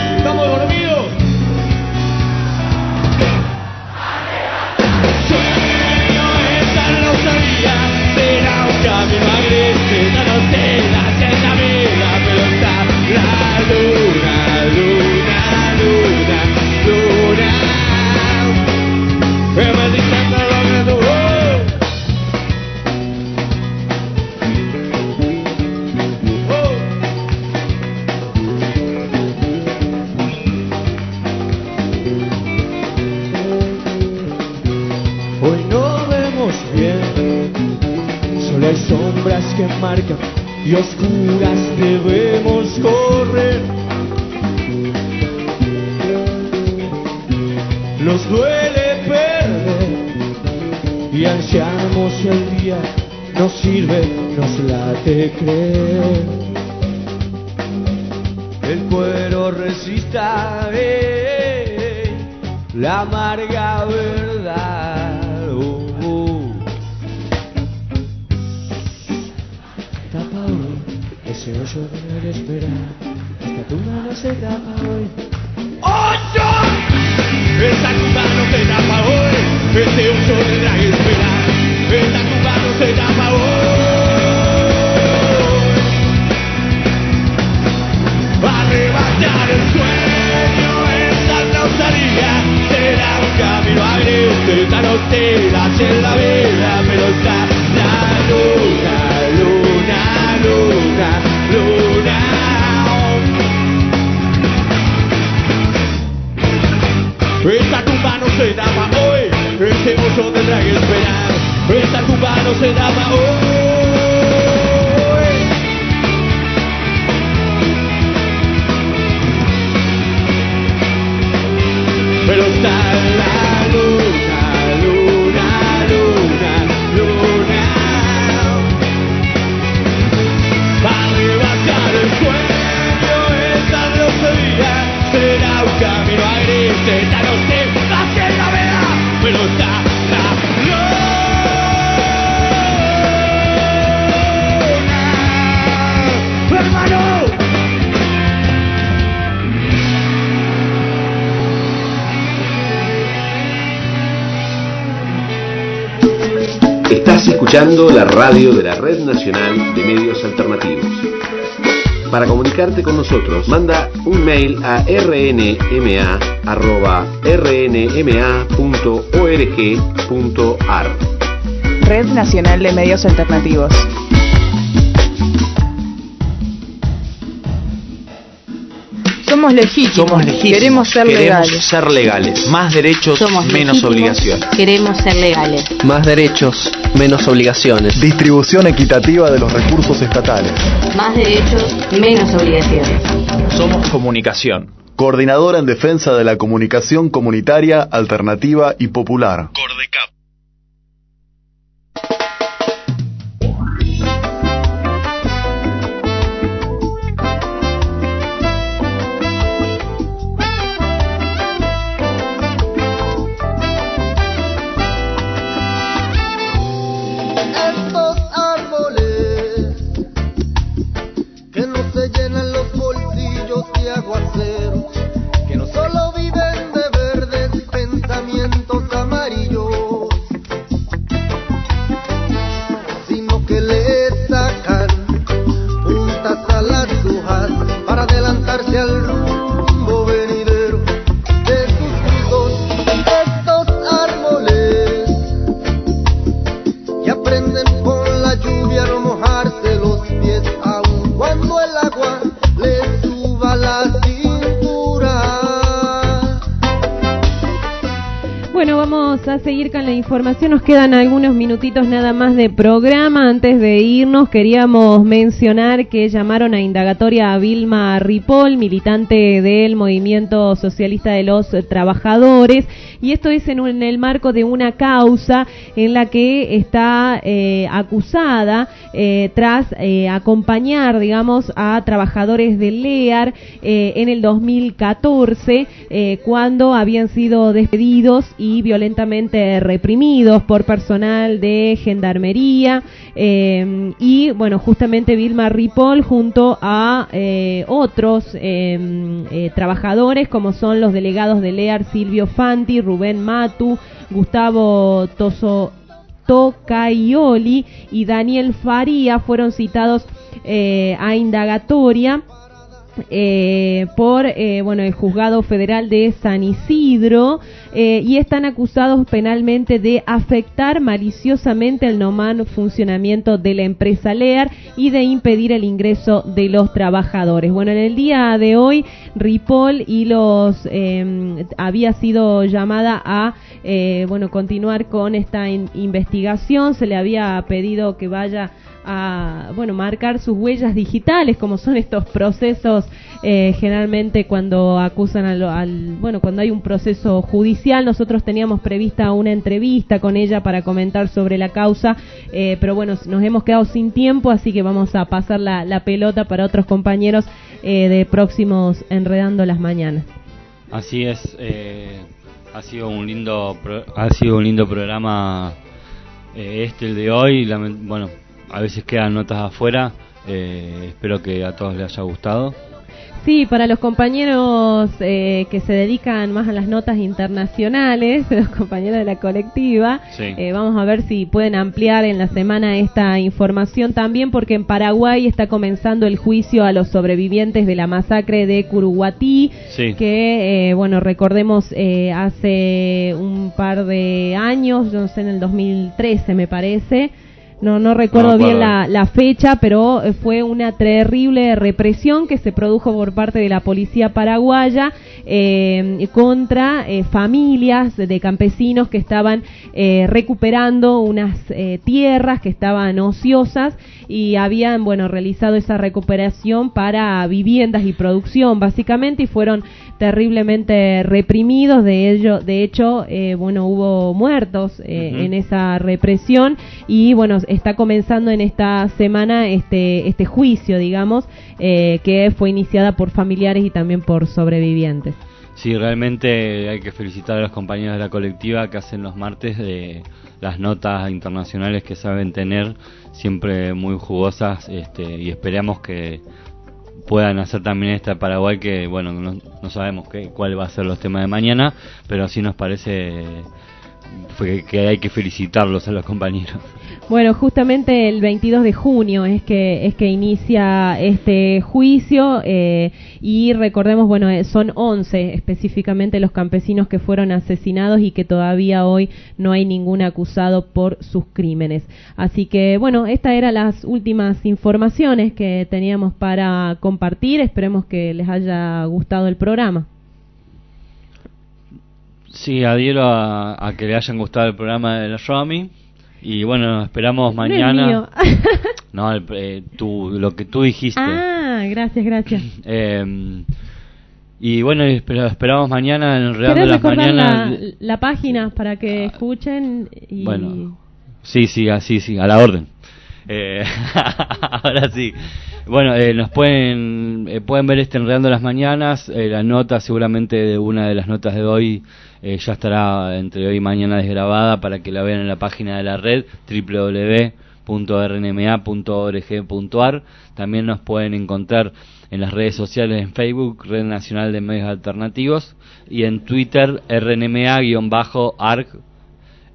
Speaker 27: Esta tumba no se tapa hoy, este oso tendrá que esperar. Esta tumba no se tapa hoy.
Speaker 6: Escuchando la radio de la Red Nacional de Medios Alternativos. Para comunicarte con nosotros, manda un mail a rnma.rnma.org.ar.
Speaker 7: Red Nacional de Medios Alternativos.
Speaker 16: Somos legítimos.
Speaker 18: Somos legítimos.
Speaker 16: Queremos ser
Speaker 18: Queremos
Speaker 16: legales.
Speaker 18: ser legales. Más derechos,
Speaker 17: Somos
Speaker 18: menos obligaciones.
Speaker 17: Queremos ser legales.
Speaker 14: Más derechos, menos obligaciones.
Speaker 15: Distribución equitativa de los recursos estatales.
Speaker 17: Más derechos, menos obligaciones.
Speaker 18: Somos comunicación.
Speaker 15: Coordinadora en defensa de la comunicación comunitaria, alternativa y popular.
Speaker 8: Cordecap.
Speaker 3: Información. Nos quedan algunos minutitos nada más de programa. Antes de irnos, queríamos mencionar que llamaron a indagatoria a Vilma Ripoll, militante del Movimiento Socialista de los Trabajadores. Y esto es en, el marco de una causa en la que está eh, acusada eh, tras eh, acompañar, digamos, a trabajadores del LEAR en el 2014, eh, cuando habían sido despedidos y violentamente reprimidos por personal de gendarmería. eh, y bueno, justamente Vilma Ripoll junto a eh, otros eh, eh, trabajadores, como son los delegados de LEAR Silvio Fanti, Rubén Matu, Gustavo Toso, Tocaioli y Daniel Faría fueron citados eh, a indagatoria eh, por eh, bueno el juzgado federal de San Isidro eh, y están acusados penalmente de afectar maliciosamente el normal funcionamiento de la empresa Lear y de impedir el ingreso de los trabajadores. Bueno, en el día de hoy Ripoll y los eh, había sido llamada a eh, bueno continuar con esta in- investigación. Se le había pedido que vaya a bueno marcar sus huellas digitales como son estos procesos eh, generalmente cuando acusan al, bueno cuando hay un proceso judicial nosotros teníamos prevista una entrevista con ella para comentar sobre la causa eh, pero bueno nos hemos quedado sin tiempo así que vamos a pasar la, pelota para otros compañeros eh, de próximos enredando las mañanas
Speaker 4: Así es, eh, ha sido un lindo ha sido un lindo programa eh, este el de hoy. Bueno, a veces quedan notas afuera. eh, espero que a todos les haya gustado.
Speaker 3: Sí, para los compañeros eh, que se dedican más a las notas internacionales, [LAUGHS] los compañeros de la colectiva,
Speaker 4: Sí.
Speaker 3: eh, vamos a ver si pueden ampliar en la semana esta información también, porque en Paraguay está comenzando el juicio a los sobrevivientes de la masacre de Curuguatí,
Speaker 4: Sí.
Speaker 3: que, eh, bueno, recordemos, eh, hace un par de años, yo no sé, en el 2013 me parece, no, no recuerdo
Speaker 4: No
Speaker 3: bien la, la fecha, pero eh, fue una terrible represión que se produjo por parte de la policía paraguaya eh, contra eh, familias de campesinos que estaban eh, recuperando unas eh, tierras que estaban ociosas y habían, bueno, realizado esa recuperación para viviendas y producción, básicamente, y fueron terriblemente reprimidos. De ello, de hecho, eh, bueno, hubo muertos eh,
Speaker 4: Ujú.
Speaker 3: en esa represión y bueno, está comenzando en esta semana este este juicio, digamos, eh, que fue iniciada por familiares y también por sobrevivientes.
Speaker 4: Sí, realmente hay que felicitar a los compañeros de la colectiva que hacen los martes de las notas internacionales que saben tener, siempre muy jugosas, este, y esperamos que puedan hacer también esta Paraguay, que bueno, no, no sabemos qué, cuál va a ser los temas de mañana, pero sí nos parece que hay que felicitarlos a los compañeros.
Speaker 3: Bueno, justamente el 22 de junio es que es que inicia este juicio eh, y recordemos, bueno, eh, son 11 específicamente los campesinos que fueron asesinados y que todavía hoy no hay ningún acusado por sus crímenes. Así que, bueno, estas eran las últimas informaciones que teníamos para compartir. Esperemos que les haya gustado el programa.
Speaker 4: Sí, adhiero a, a, que le hayan gustado el programa de la Romy. Y bueno, esperamos mañana. [LAUGHS] No, el, eh, tú, lo que tú dijiste.
Speaker 3: Ah, gracias, gracias.
Speaker 4: Eh, [CLEARS THROAT] y bueno, esperamos mañana en Real de las Mañanas.
Speaker 3: La, la, página para que escuchen. Y...
Speaker 4: Bueno, sí, sí, así, sí, a la orden. Eh, [LAUGHS] ahora sí. Bueno, eh, nos pueden eh, pueden ver este Enredando las Mañanas. Eh, la nota, seguramente de una de las notas de hoy, eh, ya estará entre hoy y mañana desgrabada para que la vean en la página de la red www.rnma.org.ar. También nos pueden encontrar en las redes sociales en Facebook, Red Nacional de Medios Alternativos, y en Twitter, rnma-arc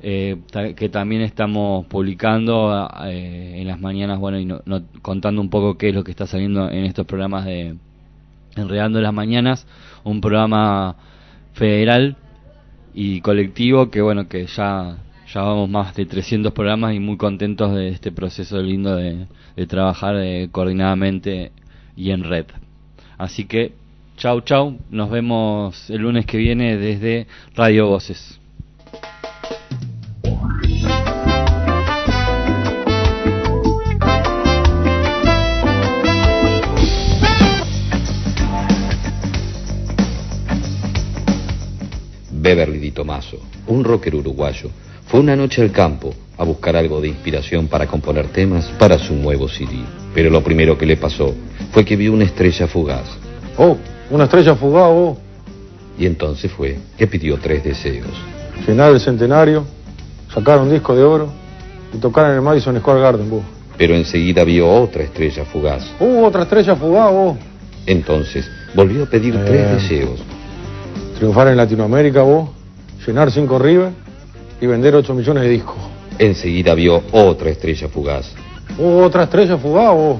Speaker 4: eh, que también estamos publicando eh, en las mañanas, bueno, y no, no, contando un poco qué es lo que está saliendo en estos programas de Enredando las Mañanas, un programa federal y colectivo que, bueno, que ya, ya vamos más de 300 programas y muy contentos de este proceso lindo de, de trabajar eh, coordinadamente y en red. Así que, chau, chau, nos vemos el lunes que viene desde Radio Voces.
Speaker 28: Beverly Di Tomaso, un rocker uruguayo, fue una noche al campo a buscar algo de inspiración para componer temas para su nuevo CD. Pero lo primero que le pasó fue que vio una estrella fugaz.
Speaker 29: Oh, una estrella fugaz, oh.
Speaker 28: Y entonces fue que pidió tres deseos.
Speaker 29: Llenar el centenario, sacar un disco de oro y tocar en el Madison Square Garden, vos.
Speaker 28: Pero enseguida vio otra estrella fugaz.
Speaker 29: Uh, otra estrella fugaz, vos.
Speaker 28: Entonces volvió a pedir eh... tres deseos
Speaker 29: triunfar en Latinoamérica vos, llenar cinco River y vender 8 millones de discos.
Speaker 28: Enseguida vio otra estrella fugaz.
Speaker 29: Oh, otra estrella fugaz vos.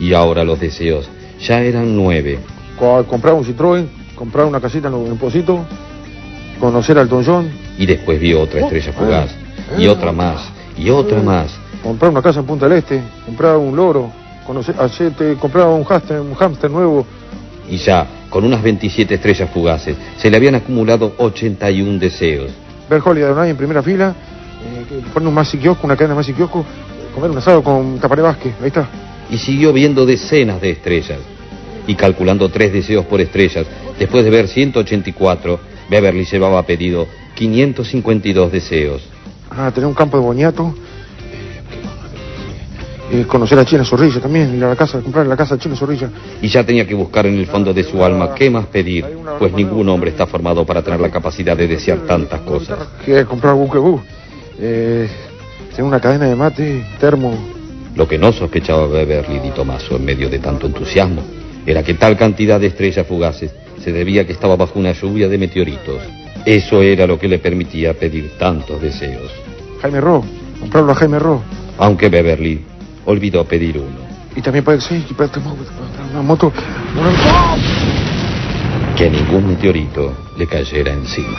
Speaker 28: Y ahora los deseos ya eran nueve.
Speaker 29: Comprar un Citroën, comprar una casita en el Posito, conocer al Elton John.
Speaker 28: Y después vio otra estrella fugaz. Eh, y otra más, y otra eh, más.
Speaker 29: Comprar una casa en Punta del Este, comprar un loro, conocer, hacerte, comprar un hámster, un hámster nuevo.
Speaker 28: Y ya con unas 27 estrellas fugaces. Se le habían acumulado 81 deseos.
Speaker 29: Ver Holly Adonai en primera fila, eh, poner un Masi Kiosco, una cadena Masi Kiosco, comer un asado con Taparé Vázquez, ahí está.
Speaker 28: Y siguió viendo decenas de estrellas. Y calculando tres deseos por estrellas, después de ver 184, Beverly llevaba pedido 552 deseos.
Speaker 29: Ah, tener un campo de boniato, eh, conocer a China Zorrilla también, ir a la casa, comprar la casa de China Zorrilla.
Speaker 28: Y ya tenía que buscar en el fondo de su alma qué más pedir, pues ningún hombre está formado para tener la capacidad de desear tantas cosas.
Speaker 29: Que comprar buquebú, eh, tener una cadena de mate, termo.
Speaker 28: Lo que no sospechaba Beverly Di Tomaso en medio de tanto entusiasmo era que tal cantidad de estrellas fugaces se debía a que estaba bajo una lluvia de meteoritos. Eso era lo que le permitía pedir tantos deseos.
Speaker 29: Jaime Ro, comprarlo a Jaime Ro.
Speaker 28: Aunque Beverly olvidó pedir uno.
Speaker 29: Y también puede ser una moto. Una...
Speaker 28: Que ningún meteorito le cayera encima.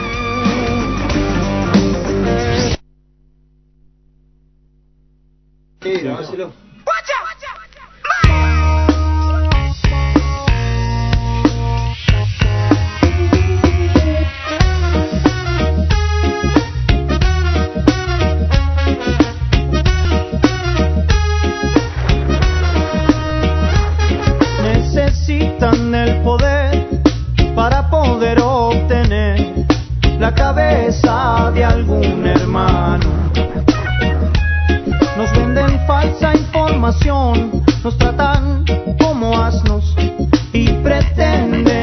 Speaker 30: Sí,
Speaker 27: de algún hermano. Nos venden falsa información, nos tratan como asnos y pretenden